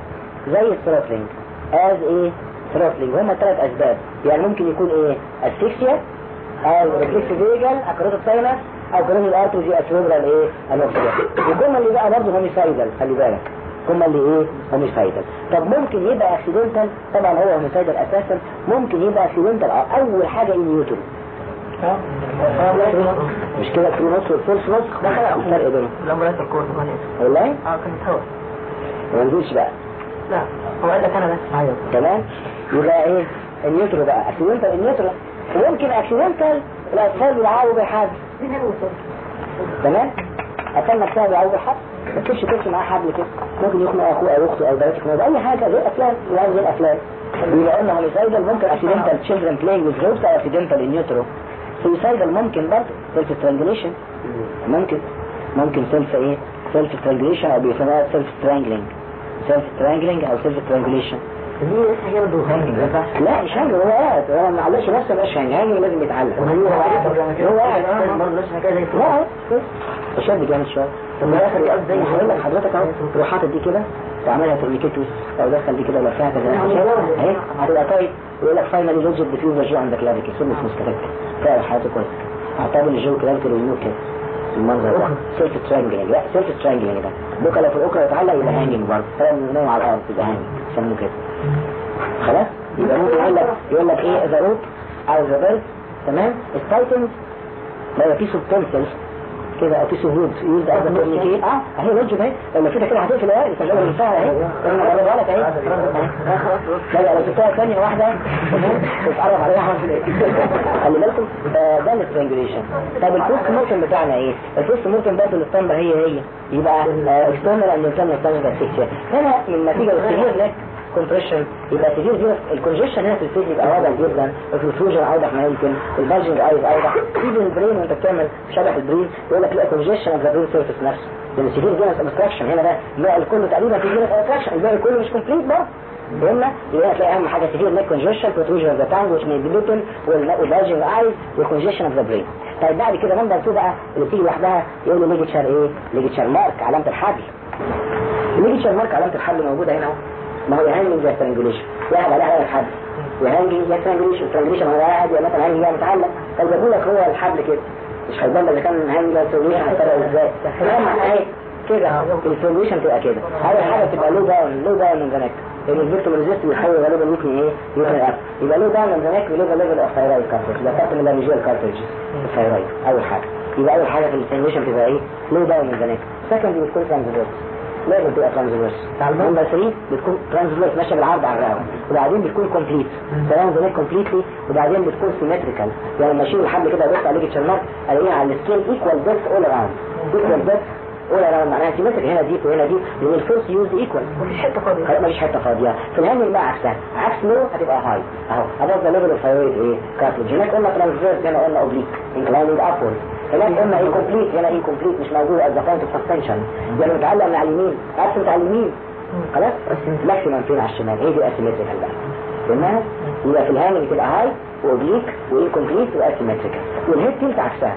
زي الثروتلينج از إيه ثروتلينج هم ثلاث أسباب. يعني ممكن يكون إيه؟ اسفيكسيا أو ريفلكس فيجل أكروت ساينس أو كروت الارتوزي اسيوبرال إيه انوكسيا وكم اللي بقى برضو هوميسايدال خلي بالك. هم اللي إيه هوميسايدال طب ممكن يبقى اكسيدنتال طبعا هو هوميسايدال أساسا. ممكن يبقى اكسيدنتال أول حاجة ان يوترو مش كده؟ في نص والفولس نص ده الفرق بينهم. الأمبولانس الكورس كمان والله؟ آه كانت هوا ما نزلش بقى. لا هو قال لك أنا بس أيوه. تمام. يبقى إيه؟ النيوترو بقى. اكسيدنتال النيوترو. ويمكن اكسيدنتال الاطفال بيلعبوا بالحبل تمام؟ اطفال نفسها بيلعبوا بالحبل ما تكونش تمشي معاه حبل كده ممكن يخنق أخوه أو أخته أو بناتك يخنقوا أي حاجة الافلام يلعبوا زي الافلام بيبقى قلنا هوميسايدال ممكن اكسيدنتال تشيلدرن بلاينج وذ جروبس أو اكسيدنتال النيوترو suicidal ممكن برضه. self strangulation ممكن. ممكن self إيه؟ self strangulation أو بيسموها self strangling self strangling أو self strangulation hang لا مش هو قاعد. هو ما علقش نفسه مش hang لازم يتعلق. هو قاعد. برضه حكاية زي لا تشد جامد شوية. ثم دخل يقعد زي ما هقول لك حضرتك أهو تروح حاطط دي كده تعملها tourniquet أو دخل دي كده لفها كده اهي هتبقى طيب. ويقول لك فاينالي لوجيك ديفيوز جو عندك لافيك سمس مستفك فعلا حياته كويس. هعتبر الجو كلافيكال وينور كده. المنظر ده. سيلف ترانجلينج لا سيلف ترانجلينج ده. بكرة لو في الاوكرا يتعلق يبقى هانجنج برضه. فاهم نايم على الأرض يبقى هانجنج يسموه كده. خلاص؟ يبقى ممكن يقول لك يقول لك إيه؟ ذا روت أو ذا بيرث تمام؟ التايتنز لو في سبتنسل كده أو في سهود يوز از تورنيكيت آه. أهي وجه أهي. لما كده كده هتقفل أهي. التجربه اللي فيها اهي أنا بقولها لك اهي لا لا لو سبتها ثانية واحدة. تتعرف عليها حرف الإيه. خلي بالكم آه، ده ال strangulation طب ال postmortem بتاعنا إيه؟ ال postmortem برضه ال standard هي هي. يبقى external and internal standard section هنا من نتيجه ال severe neck compression يبقى سيفير فيروس الكونجيشن هنا في ال face يبقى واضح جدا الفلوجن اوضح ما يمكن ال bulging eyes اوضح even ال brain وانت بتعمل شبه ال brain يقول لك لا congestion of the brain surface نفسه لأن severe venous obstruction هنا ده النوع الكله تقريبا في venous obstruction الباقي كله مش complete برضه فهمنا يبقى هتلاقي اهم حاجة severe neck congestion protrusion of the tongue may be bitten وال bulging eyes وال congestion of the brain طيب بعد كده number 2 بقى اللي بتيجي لوحدها يقول لي ligature إيه؟ ligature mark علامة الحبل ال ligature mark علامة الحبل موجودة هنا أهو. ما هو زي strangulation واحد عليها على الحبل. و hanging زي strangulation strangulation هو قاعد يا مثلا hanging متعلق فجابوا لك هو الحبل كده. مش هيبان إذا كان hanging زي strangulation هيفرق إزاي؟ كده. ال strangulation تبقى كده. اول حاجة تبقى low down low down من the لأن ال victim resist بيخلي غالبا يمكن إيه؟ up يبقى low down من هناك low level of thyroid cartilage ده تحت من ال laryngeal cartilage ال thyroid أول حاجة. يبقى أول حاجة في الستيميشن بتبقى إيه؟ low down من هناك second بتكون transverse لازم تبقى transverse number 3 بتكون transverse ماشية بالعرض على الرقبة. وبعدين بتكون complete زمان completely وبعدين بتكون symmetrical يعني لما أشيل الحبل كده ابص عليه تشمر ألاقيها على السكين equal depth all around equal depth all around معناها symmetric هنا deep وهنا deep لأن ال force used equal مفيش حتة فاضية. مفيش حتة فاضية. في الهاني بقى عكسها. عكس low هتبقى high أهو. above the level of thyroid إيه؟ cartilage هناك قلنا transverse هنا قلنا oblique inclining upward هناك قلنا complete هنا incomplete مش موجود at point of suspension يعني متعلق من على اليمين absent على اليمين خلاص maximum فين على الشمال. هي دي asymmetrical بقى؟ فهمها يبقى في الهاني بتبقى هاي واوبليك وانكمبليت واسيمتريكال والهيد تلت عكسها.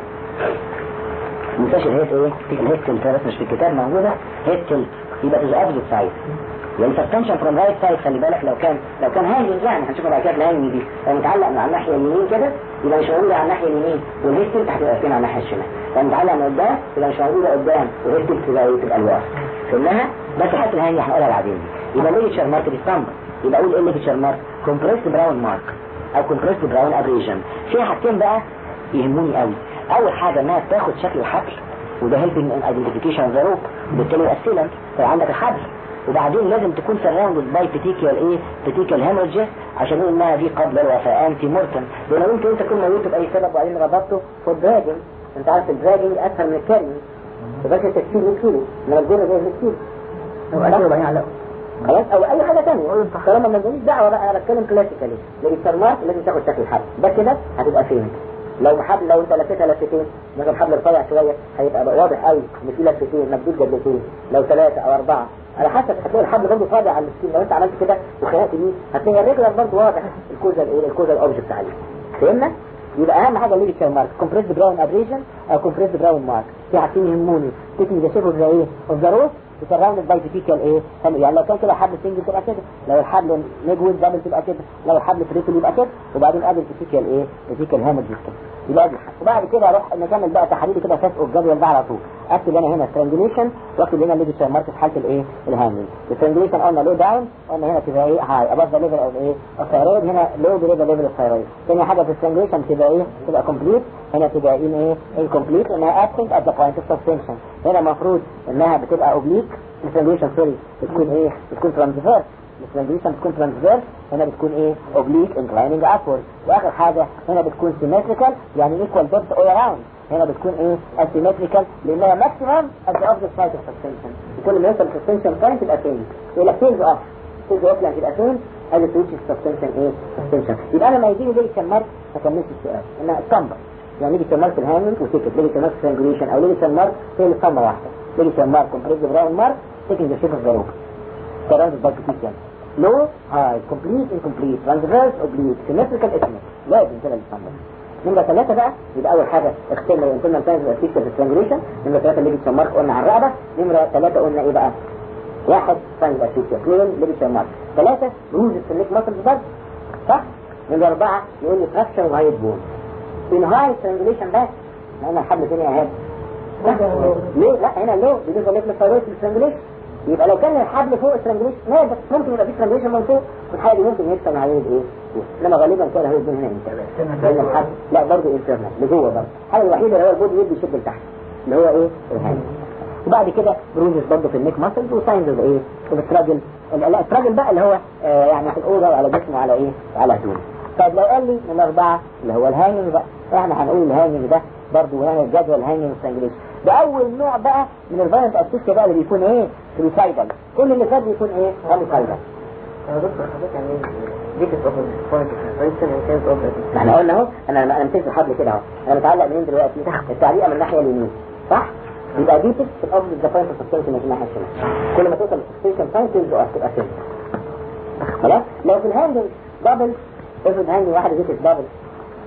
منتشر head إيه؟ ال head tilt مش في الكتاب موجودة. head tilt. يبقى في ال opposite side suspension from right side خلي بالك لو كان لو كان hanging يعني هنشوف بعد كده ال hanging دي لو متعلق من على الناحية اليمين كده يبقى مش موجوده على الناحية اليمين وال head tilt هتبقى فين على الناحية الشمال؟ لو متعلق من قدام يبقى مش موجوده قدام وال head tilt تبقى إيه؟ تبقى الوسط. فهمناها؟ بس حتى ال hanging هنقولها بعدين دي. يبقى ligature mark دي اسطمبة يبقى أقول إيه ligature mark compressed brown mark أو compressed brown abrasion في حاجتين بقى يهموني قوي. أول حاجة إنها تاخد شكل الحبل وده helping in identification the rope وبالتالي اسيلنت فعندك الحبل وبعدين لازم تكون surrounded by petechial إيه petechial hemorrhages عشان نقول إنها دي قبل الوفاة. antemortem لأن ممكن أنت تكون موجود بأي سبب وبعدين ربطته في الدراجن أنت عارف الدراجن أسهل من الكاري بس تكسير 100 كيلو. من الجنة زي 100 كيلو وقال وبعدين علقوا خلاص؟ أو أي حاجة ثانية طالما ما ماليش دعوة بقى أنا بتكلم كلاسيكالي للسرمات لازم تاخد شكل الحبل ده كده هتبقى فين؟ لو حبل لو أنت لفيتها لفتين مثلا حبل رفيع شوية هيبقى بقى واضح قوي إن في لفتين ممدود جدتين لو ثلاثة أو أربعة على حسب هتلاقي الحبل برضه فاضي على السكين. لو انت عملت كده وخيات دي هتلاقي الرجل برضه واضح الكوزا الايه الكوزا الأوبجكت عليه. فهمنا؟ يبقى أهم حاجة ال ligature mark. compressed brown abrasion أو compressed brown mark في حاجتين يهموني. taking the shape of the إيه of the rope surrounded by petechial إيه يعني لو كان كده حبل single تبقى كده. لو الحبل مجوز double تبقى كده. لو الحبل triple يبقى كده. وبعدين قابل petechial إيه petechial hemorrhage كده حاجة. وبعد كده أروح نكمل بقى تحليل كده فاسق الجدول ده على طول. اكتب أنا هنا strangulation واكتب هنا ligature mark في حالة الايه؟ الهامل ال strangulation قلنا low down قلنا هنا تبقى إيه high above the level of إيه ال thyroid هنا low below level ال thyroid ثاني حاجة في ال strangulation تبقى إيه تبقى complete هنا تبقى in إيه incomplete انها absent at the point of suspension هنا المفروض إنها بتبقى oblique ال strangulation sorry بتكون إيه بتكون transverse ال strangulation بتكون transverse هنا بتكون إيه؟ oblique inclining upward وآخر حاجة هنا بتكون symmetrical يعني equal depth all around هنا بتكون إيه؟ asymmetrical لأنها maximum at the site of suspension كل ما يوصل ال suspension point تبقى فين؟ يقول لك فيلز اوف فيلز اوف يعني تبقى فين؟ ادي تويتش السسبنشن إيه؟ سسبنشن يبقى أنا لما يجيني ليه مارك ما كملتش السؤال. انها اسطمبه يعني ليجي مارك الهامل وسكت ليجي مارك سترانجوليشن أو ليجي مارك هي الاسطمبه واحدة. ليجي مارك كومبريسيف براون مارك the shape of the rope. Surrounded by petition low high complete incomplete transverse oblique symmetrical ethnic. لازم كده الاسطمبه نمرة ثلاثة بقى يبقى أول حاجة اخترنا الانترنال ساينس والفيكتر في السترانجوليشن نمرة ثلاثة اللي مارك قلنا على الرقبة. نمرة ثلاثة قلنا إيه بقى؟ واحد ساينس والفيكتر اثنين ليجي مارك ثلاثة روز السليك ماسل برضه صح؟ نمرة أربعة يقول لي فراكشر وهايد بون high strangulation بس ما هنا الحبل تاني اهي ليه؟ لا هنا لو بالنسبة لك الثايرويد strangulation يبقى لو كان الحبل فوق ما بس ممكن يبقى في strangulation من فوق والحاجة دي ممكن يكسر هيد إيه إنما غالبا كان هيد هنا. انترنال لأن الحبل لا برضه انترنال لجوه برضه. الحاجة الوحيده اللي هو البودي يدي يشد لتحت اللي هو إيه؟ ال hand. وبعد كده bruises برضه في ال neck muscles و signs of إيه ال struggle لا ال struggle بقى اللي هو آه يعني في الأوضة وعلى جسمه وعلى إيه؟ على هدومه طيب لو قال لي من الأربعة اللي هو الهانينج بقى إحنا هنقول الهانينج ده برضه هنا الجدول ال hanging strangulation ده أول نوع بقى من ال violent asphyxia بقى اللي بيكون إيه؟ suicidal كل اللي فات بيكون إيه؟ homicidal يا دكتور حضرتك يعني دي open ما إحنا قلنا أهو أنا أنا مسكت الحبل كده أهو أنا متعلق منين دلوقتي؟ التعليقه من الناحية اليمين صح؟ يبقى دي في الاوبن ذا بوينت اوف في الناحية الشمال. كل ما توصل للسسبنشن بوينت تبقى تبقى خلاص؟ لو في الهاندل دبل افرض هاندل واحد زيت دبل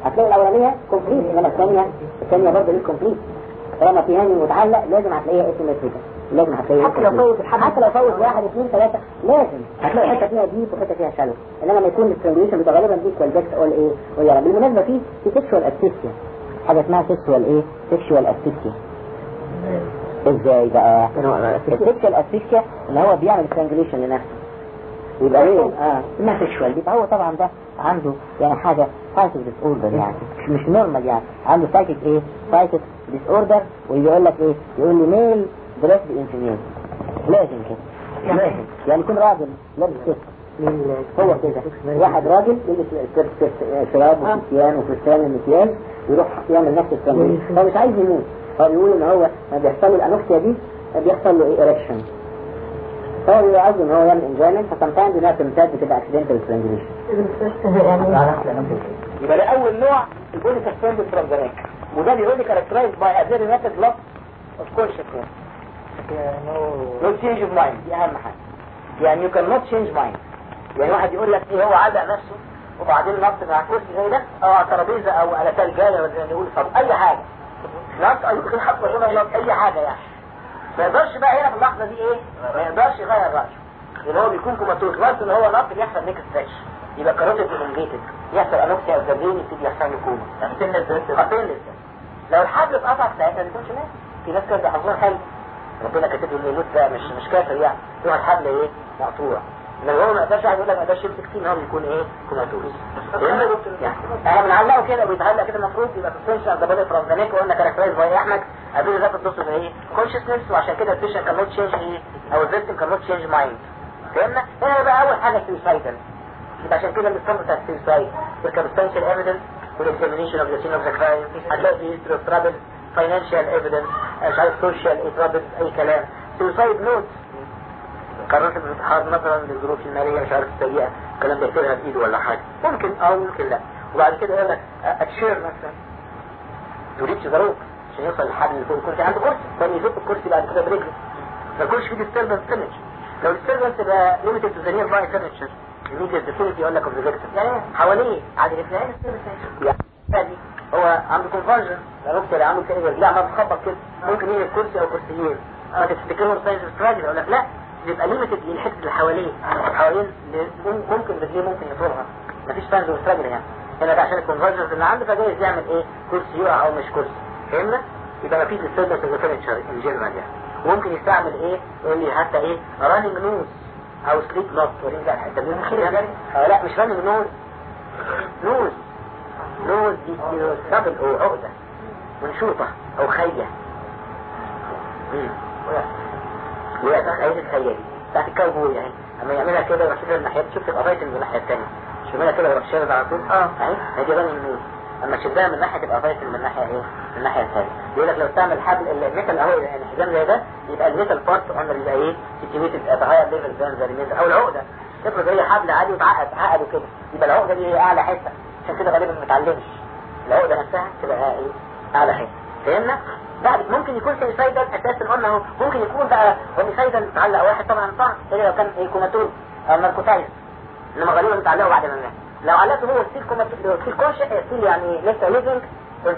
هتلاقي الأولانية كومبليت إنما الثانية الثانية برضه ليه كومبليت طالما في هاندل متعلق لازم هتلاقيها اسيمتريكال لازم هتلاقيها حتى لو فوت حتى لو فوت واحد اثنين ثلاثة لازم هتلاقي حتة فيها ديب وحتة فيها شلو. إنما لما يكون السترانجوليشن بيبقى غالبا دي كوالجكت اول إيه ويا بالمناسبة في في سيكشوال اسيستيا حاجة اسمها سيكشوال إيه سيكشوال اسيستيا إزاي بقى؟ السيكشوال اسيستيا اللي هو بيعمل سترانجوليشن لنفسه يبقى إيه؟ آه ما سيكشوال يبقى هو طبعا ده عنده يعني حاجة سايكيك ديس اوردر يعني مش مش نورمال يعني. عنده سايكيك إيه؟ سايكيك ديس اوردر ويقول لك إيه؟ يقول لي ميل دريس بانفينيوز لازم كده. لازم. يعني يكون راجل. لابس كده. هو كده. واحد راجل يلبس شراب وفتيان وفستان وماكياج يروح يعمل نفس التمرين. هو مش عايز يموت. هو بيقول إن هو بيحصل له ال anoxia دي بيحصل له إيه؟ erection هو إن هو يعمل enjoyment ف sometimes انها تمتد بتبقى accidental strangulation يبقى ده أول نوع ال body suspended from وده بيقول لي characterized by a very rapid loss of consciousness no change of mind دي أهم حاجة. يعني يو كان نوت تشينج مايند يعني واحد يقول لك إيه هو علق نفسه وبعدين نط على كرسي زي ده أو على ترابيزة أو على تلاجة ولا زي ما نقول طب أي حاجة. نط أو يمكن حتى أي حاجة يعني. ما يقدرش بقى هنا في اللحظة دي إيه؟ ما يقدرش يغير رأيه. لأن هو بيكون comatose once إن هو نط بيحصل neck stretch يبقى carotid elongated يحصل anoxia brain يبتدي يحصل له كوما. يعني سن الزيت لو الحبل اتقطع ساعتها ما بيكونش مات في ناس كده حظها حلو ربنا كاتب له الموت ده مش مش كافر يعني. يروح الحبل إيه؟ مقطوع. لو هو ما قدرش يقول لك ما قدرش يمسك فيه ان هو بيكون إيه comatose يعني إحنا بنعلقه كده وبيتعلق كده المفروض يبقى suspension of the body from the neck وقلنا characterized by أحمد قبل ده بتبص إيه؟ consciousness وعشان كده البيشن كان نوت تشينج إيه؟ أو الفيكتيم كان نوت تشينج مايند فهمنا؟ هنا بقى أول حاجة suicidal يبقى عشان كده بنستخدم بتاع ال suicide circumstantial evidence والاكزامينيشن اوف ذا سين اوف ذا كرايم هتلاقي في هيستوري اوف ترابل فاينانشال ايفيدنس مش عارف سوشيال ترابل أي كلام. سوسايد نوت قررت الانتحار نظرا للظروف الماليه مش عارف السيئه الكلام ده يقتلها بايده ولا حاجة ممكن أو ممكن لا وبعد كده يقول لك اتشير مثلا. تريد ضروب عشان يوصل للحد اللي فوق الكرسي عنده كرسي كان يزق الكرسي بعد كده برجله ما يكونش في ديستربنس فينش لو الديستربنس يبقى ليميتد تو ذا نير باي ديفينيتي يقول لك اوف ذا يعني حواليه عادي الاثنين يعني هو عنده كونفرجن الركبه اللي عامل كده لا ما بتخبط كده ممكن يجي كرسي أو كرسيين ما تفتكرهم سايز ستراجل يقول لك لا بيبقى ليميتد للحته اللي حواليه حوالين ممكن رجليه ممكن يطولها مفيش سايز ستراجل يعني. هنا ده عشان الكونفرجنز اللي عنده فجايز يعمل إيه؟ كرسي يقع أو مش كرسي فهمنا؟ يبقى مفيش ديستربنس اوف ذا ان جنرال يعني. وممكن يستعمل إيه؟ يقول لي حتى إيه؟ رانينج نوز أو سليب نوت ورينج بقى الحته دي آه لا مش رانينج نوز نوز نوز دي دبل أو عقده منشوطة أو خية. تخيل الخيه دي بتاعت الكاوبوي يعني أما يعملها كده يروح شايلها الناحية شفت القرايتم من الناحية الثانية مش يعملها كده يروح شايلها على طول. آه. اهي هي رانينج نوز أما تشدها من ناحية تبقى فايتل من ناحية إيه؟ من الناحيه الثانية يقول لك لو تعمل حبل ال metal أهو يعني حزام زي ده يبقى ال metal part قلنا بيبقى إيه؟ situated at higher level than the أو العقدة. افرض هي حبل عادي واتعقد عقده كده يبقى العقدة دي هي أعلى حتة عشان كده غالبا ما تعلمش العقدة نفسها تبقى إيه؟ أعلى حتة فهمنا بعد ممكن يكون suicidal أساسا قلنا اهو ممكن يكون بقى homicidal متعلق واحد طبعا صعب إلا لو كان إيه comatose أو narcotized إنما غالبا متعلقة بعد ما مات لو علقته هو ستيل كوماتوز ستيل كونشس ستيل يعني لسه ليفنج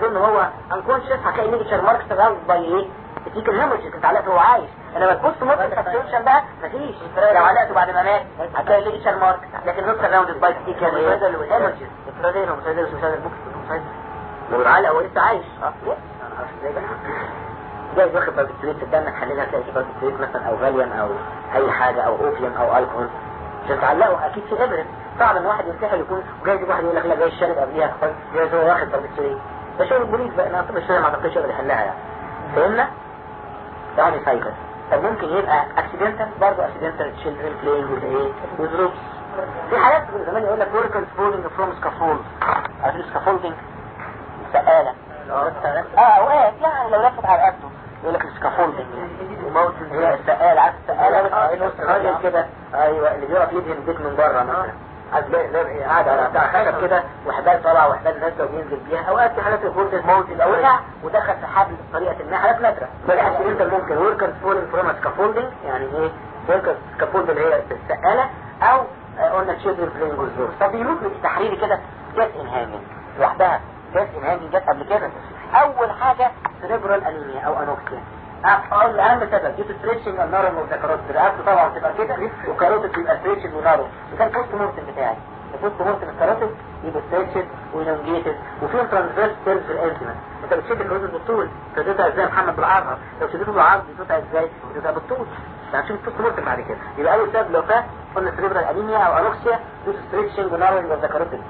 إن هو انكونشس هتلاقي نيجاتشر ماركس راوند باي إيه تيجي الهيموجيز انت علقته وهو عايش. إنما موت اكسبشن بقى مفيش. لو علقته بعد ما مات هتلاقي نيجاتشر مارك لكن نوت راوند باي تيجي الهيموجيز افرادين ومساعدين ومساعدين بوكس لو اتعلق هو لسه عايش. آه جايز واخد باربيتريت في الدم تحللها تلاقي في باربيتريت مثلا أو فاليوم أو أي حاجة أو opium أو الكحول تعلقه أكيد في صعب ان واحد ينتحر يكون جايز واحد يقول لك لا جاي الشارب قبليها جايز هو واخد باربيتريت ده شغل البوليس بقى أنا طب الشارع ما أعتقدش يقدر يحلها يعني. فهمنا؟ يعني suicidal. طب ممكن يبقى accidental برضه accidental children playing with إيه with ropes في حالات زمان يقول لك workers falling from scaffold عارفين scaffolding سقاله آه اوقات يعني لو لفت على رقبته يقول لك ال scaffolding هي السقاله عارف السقاله راجل كده أيوه اللي بيقف يدهن البيت من بره مثلا قاعد على بتاع خشب كده وحبال طالعه وحبال نازله وبينزل بيها اوقات في حالات الفورد الموت يبقى وقع ودخل في حبل بطريقه ما حالات نادره فال accident ممكن workers falling from scaffolding يعني إيه workers scaffold اللي هي السقاله أو قلنا children with طب بيموت تحريري كده death in hanging لوحدها. جت انهامين جت قبل كده. أول حاجة cerebral anemia أو anoxia أقول أهم سبب. by stretching the carotid رقبته طبعا تبقى كده. و carotid بيبقى stretching و narrow ده كان post mortem بتاعي. ال post mortem ال carotid يبقى stretching و elongated وفيهم transverse tears في ال intima أنت بتشد ال carotid بالطول. تدوتها إزاي؟ محمد بالعرض. لو شدته بالعرض بتدوتها إزاي؟ بتدوتها بالطول. هنشوف ال post mortem بعد كده. يبقى أول سبب لو فات قلنا cerebral anemia أو anoxia by stretching the carotid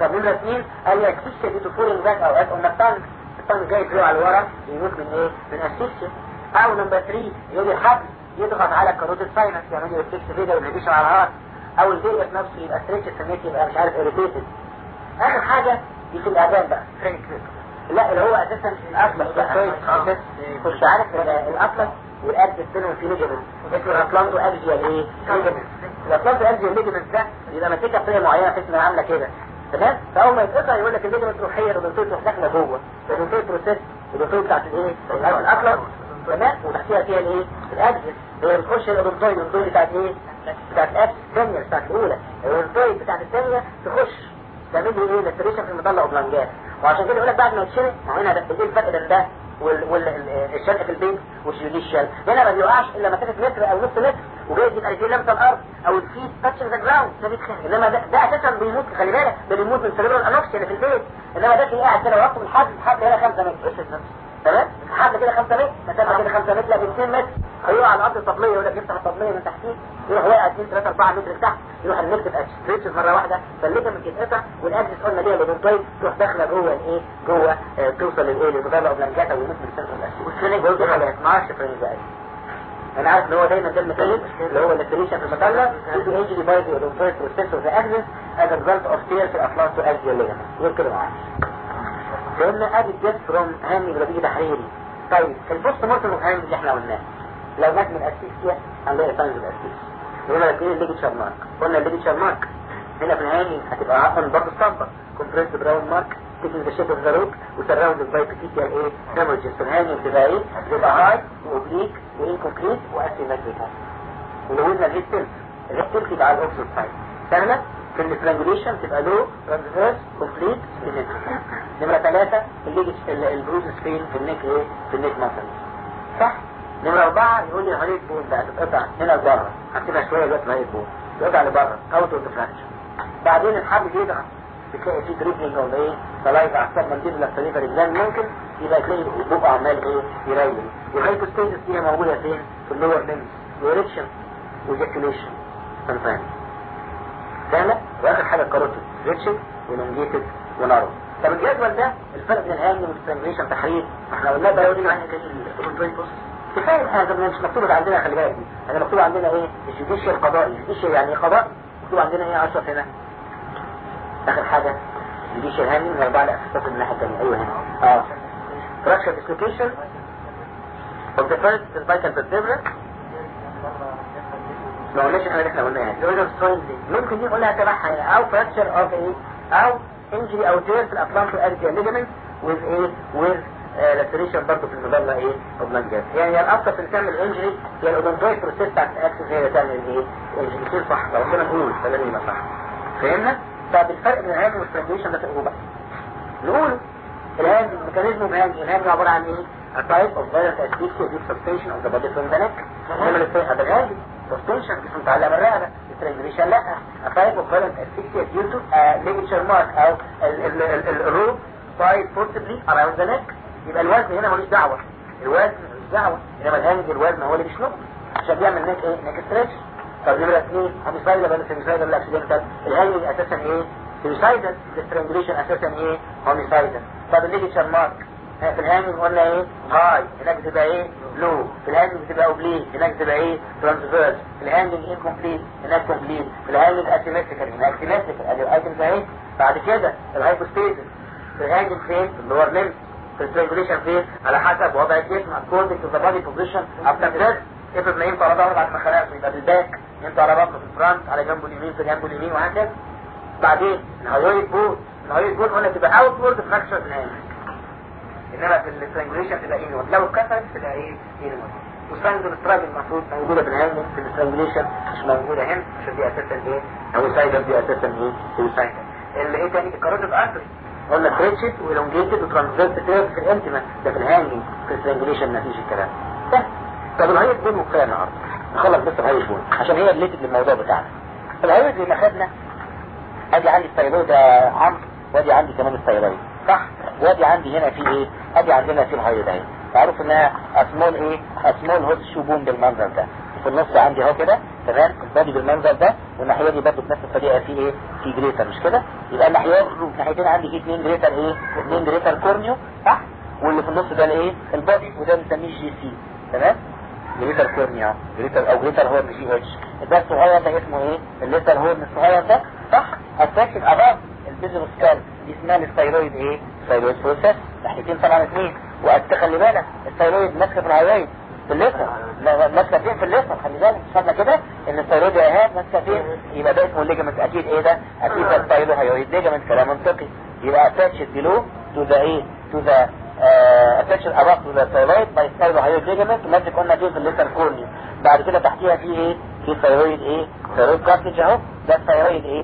طب نمرة اثنين قال لي asphyxia by throwing back اوقات قلنا ال tongue ال tongue جاي يطلع على ورا يموت من إيه؟ من اسيشيا أو number 3 يقول لي حبل يضغط على ال carotid sinus يعمل لي ريفلكس فيدا والهيبيشن على الهارت أو الفيروس نفسه يبقى stretch السميت يبقى مش عارف irritated آخر حاجة دي في الاذان بقى لا اللي هو أساسا الاطلس بقى أساس- كنت عارف ال- ال atlas وال axis بينهم في ligament اسمه ال atlanto axial إيه؟ ligament ال atlanto axial ligament ده بيبقى ماسكها بطريقة معينة في اسمها عاملة كده. تمام؟ فأول ما يتقطع يقول لك ال ligament روحيه ال odontoid تروح داخلة جوه. ال odontoid process ال odontoid بتاعت الايه؟ الاطلس تمام؟ وتحتيها فيها الايه؟ ال axis هي بتخش ال odontoid ال odontoid بتاعت إيه؟ بتاعت ال axis الثانية بتاعت الأولى. ال odontoid بتاعت الثانية تخش. تعمل لي إيه؟ laceration في ال medulla oblongata وعشان كده يقول لك بعد ما هو هنا إيه الفرق بين ده؟ والشنق في البيت وال judicial هنا ما بيوقعش إلا مسافه متر أو نص متر وجاي يبقى رجليه لمسة الأرض أو ال feet touching the ground ده بيتخنق. إنما ده, ده أساسا بيموت خلي بالك ده بيموت من cerebral anoxia اللي في البيت. إنما ده تلاقيه قاعد كده وقت الحد الحد هنا 5 متر. تمام؟ حد كده 5 متر. مسافه كده 5 متر لا ب 2 متر. هيقع على الأرض الطبليه يقول لك يفتح الطبليه من تحتيه يروح واقع 2 3 4 متر لتحت يروح ال neck بت stretch مره واحدة فال ligament يتقطع وال axis قلنا ليها odontoid تروح داخله جوه الايه جوه آه، توصل للايه لل medulla oblongata ويموت من وال clinic بيقول دي حاجات ما أعرفش فرنجايز أنا عارف ان هو دايما ده ال mechanism اللي هو ال laceration في ال medulla يجي injury by the odontoid process of the axis as result of tear في ال atlanto axial ligament يقول كده معايا فقلنا ادي ال death from hanging ولا بيجي تحريري طيب ال post mortem hanging اللي إحنا قلناه لو مات من أسيسيا هنلاقي signs ال asphyxia هنا الاثنين ال ligature mark. قلنا ال ligature mark. هنا في الهاني هتبقى عفوا برضه اسطمبة compressed brown mark taking the shape of the rope و surrounded by petechial إيه؟ hemorrhages في الهاني بتبقى إيه؟ بتبقى هاي وأوبليك وانكومبليت واسيمتريكال ولو قلنا ال head tilt ال head tilt يبقى على ال opposite side. سهلة في ال strangulation تبقى low transverse complete نمرة ثلاثة ال bruises فين في ال neck إيه؟ في ال neck muscle صح؟ نمرة أربعة يقول لي hyoid bone ده هتتقطع هنا لبره. هسيبها شوية دلوقتي hyoid bone يقطع لبره. of fracture بعدين الحبل بيضغط بتلاقي فيه dribbling أو إيه؟ saliva على ال submandibular salivary gland ممكن يبقى تلاقي بقى عمال إيه؟ يريل ال hypostasis دي موجودة فين؟ في ال lower limbs و erection و ejaculation فاهم. سهلة وآخر حاجة ال carotid. stretched و elongated و narrow طب الجدول ده الفرق بين ال hanging وال strangulation تحرير. إحنا قلنا بقى يقول لي معايا كده كفايه هذا مش مكتوب عندنا خلي بالك. دي إحنا مكتوب عندنا إيه؟ ال judicial قضائي ال judicial يعني قضاء؟ مكتوب عندنا إيه؟ 10 هنا. آخر حاجة. ال judicial hanging من أربعة الاساسات من الناحية الثانية أيوه هنا. آه. Fracture dislocation of the first cervical vertebra ما قلناش إحنا اللي إحنا قلناها الأوريجن ستروينج دي ممكن دي نقولها تبعها أو fracture of إيه أو injury أو tear في ال atlanto axial ligament with إيه with laceration برضه في ال medulla إيه؟ oblongata يعني هي الاكثر في اللي تعمل injury هي ال odontoid process بتاعت ال axis هي اللي تعمل إيه؟ injury. كتير صح ربنا نقول خلينا صح فهمنا؟ طب الفرق بين ال hanging وال strangulation ده في الأوبة نقول ال hanging mechanism ال hanging ال hanging عبارة عن إيه؟ A type of violent asphyxia due to suspension of the body from the neck. انما الاستيقاظ هذا الهاند suspension اسمه متعلق بالرقبة ال strangulation لا. A type of violent asphyxia due to a ligature mark أو ال rope tied forcibly around the neck. يبقى الوزن هنا ملوش دعوة. الوزن ملوش دعوة. إنما الهانج الوزن هو اللي بيشنقه عشان بيعمل neck إيه neck stretch طب نمرة اثنين homicidal ولا suicidal ولا accidental ال hanging أساسا إيه؟ suicidal ال strangulation أساسا إيه؟ homicidal طب ال ligature mark في ال hanging قلنا إيه؟ high هناك بتبقى إيه؟ low في ال hanging بتبقى oblique هناك بتبقى إيه؟ transverse في ال hanging incomplete هناك complete في ال hanging asymmetrical هناك symmetrical أدي ال items اهي بعد كده ال hypostasis في ال hanging فين؟ في ال lower limb في ال strangulation فين على حسب وضع الجسم according to the body position after death افرض ما ينفع على ظهره بعد ما خنقته يبقى بال back ينفع على بطنه في ال front على جنبه اليمين في جنبه اليمين وهكذا. بعدين ال hyoid bone ال hyoid bone قلنا تبقى outward fracture في ال hang إنما في ال strangulation تبقى inward لو اتكسرت تبقى إيه inward و struggle struggle المفروض موجودة في ال hang في ال strangulation مش موجودة هنا عشان دي أساسا إيه suicidal دي أساسا إيه suicidal اللي إيه تاني؟ ال carotid artery قلنا stretched و elongated و transverse tear في ال intima ده في ال hanging في ال strangulation مفيش الكلام. ده طب ال hyoid bone وكفايه النهارده. نخلص بس ال hyoid bone عشان هي related للموضوع بتاعنا. ال hyoid ما خدنا أدي عندي ال thyroid عمرو وأدي عندي كمان ال thyroid. صح؟ وأدي عندي هنا في إيه؟ أدي عندنا في ال hyoid أهي. معروف إنها small إيه small horseshoe bone بالمنظر ده. في النص عندي اهو كده تمام؟ ال body بالمنظر ده والناحية دي برضه بنفس الطريقة في إيه؟ في greater مش كده؟ يبقى الناحية الناحيتين عندي في اثنين greater إيه؟ اثنين greater cornu صح؟ واللي في النص ده الايه؟ ال body وده بنسميه GC تمام؟ greater cornua greater أو greater horn GH ده الصغير ده اسمه إيه؟ ال lesser horn الصغير ده صح؟ attached above الفيزيبل سكال اسمها ال thyroid إيه؟ ال thyroid process. ناحيتين طبعا اثنين وخلي بالك الثايرويد ماسكه في الهايرويد في لا- ماسكه فين في الليتر خلي بالك فاهمه كده إن الثايرويد يا ايهاب ماسكه فين يبقى ده اسمه الليجمنت أكيد إيه ده؟ أكيد ده الثايرويد هايرويد ليجمنت كلام منطقي. يبقى اتاتشد بلو تو ذا إيه تو ذا اتاتشد above to the thyroid by thyroid ligament. ماسك قلنا جزء الليتر كورنيا بعد كده تحتيها في إيه؟ في ثايرويد إيه ثايرويد كارتج أهو. ده الثايرويد إيه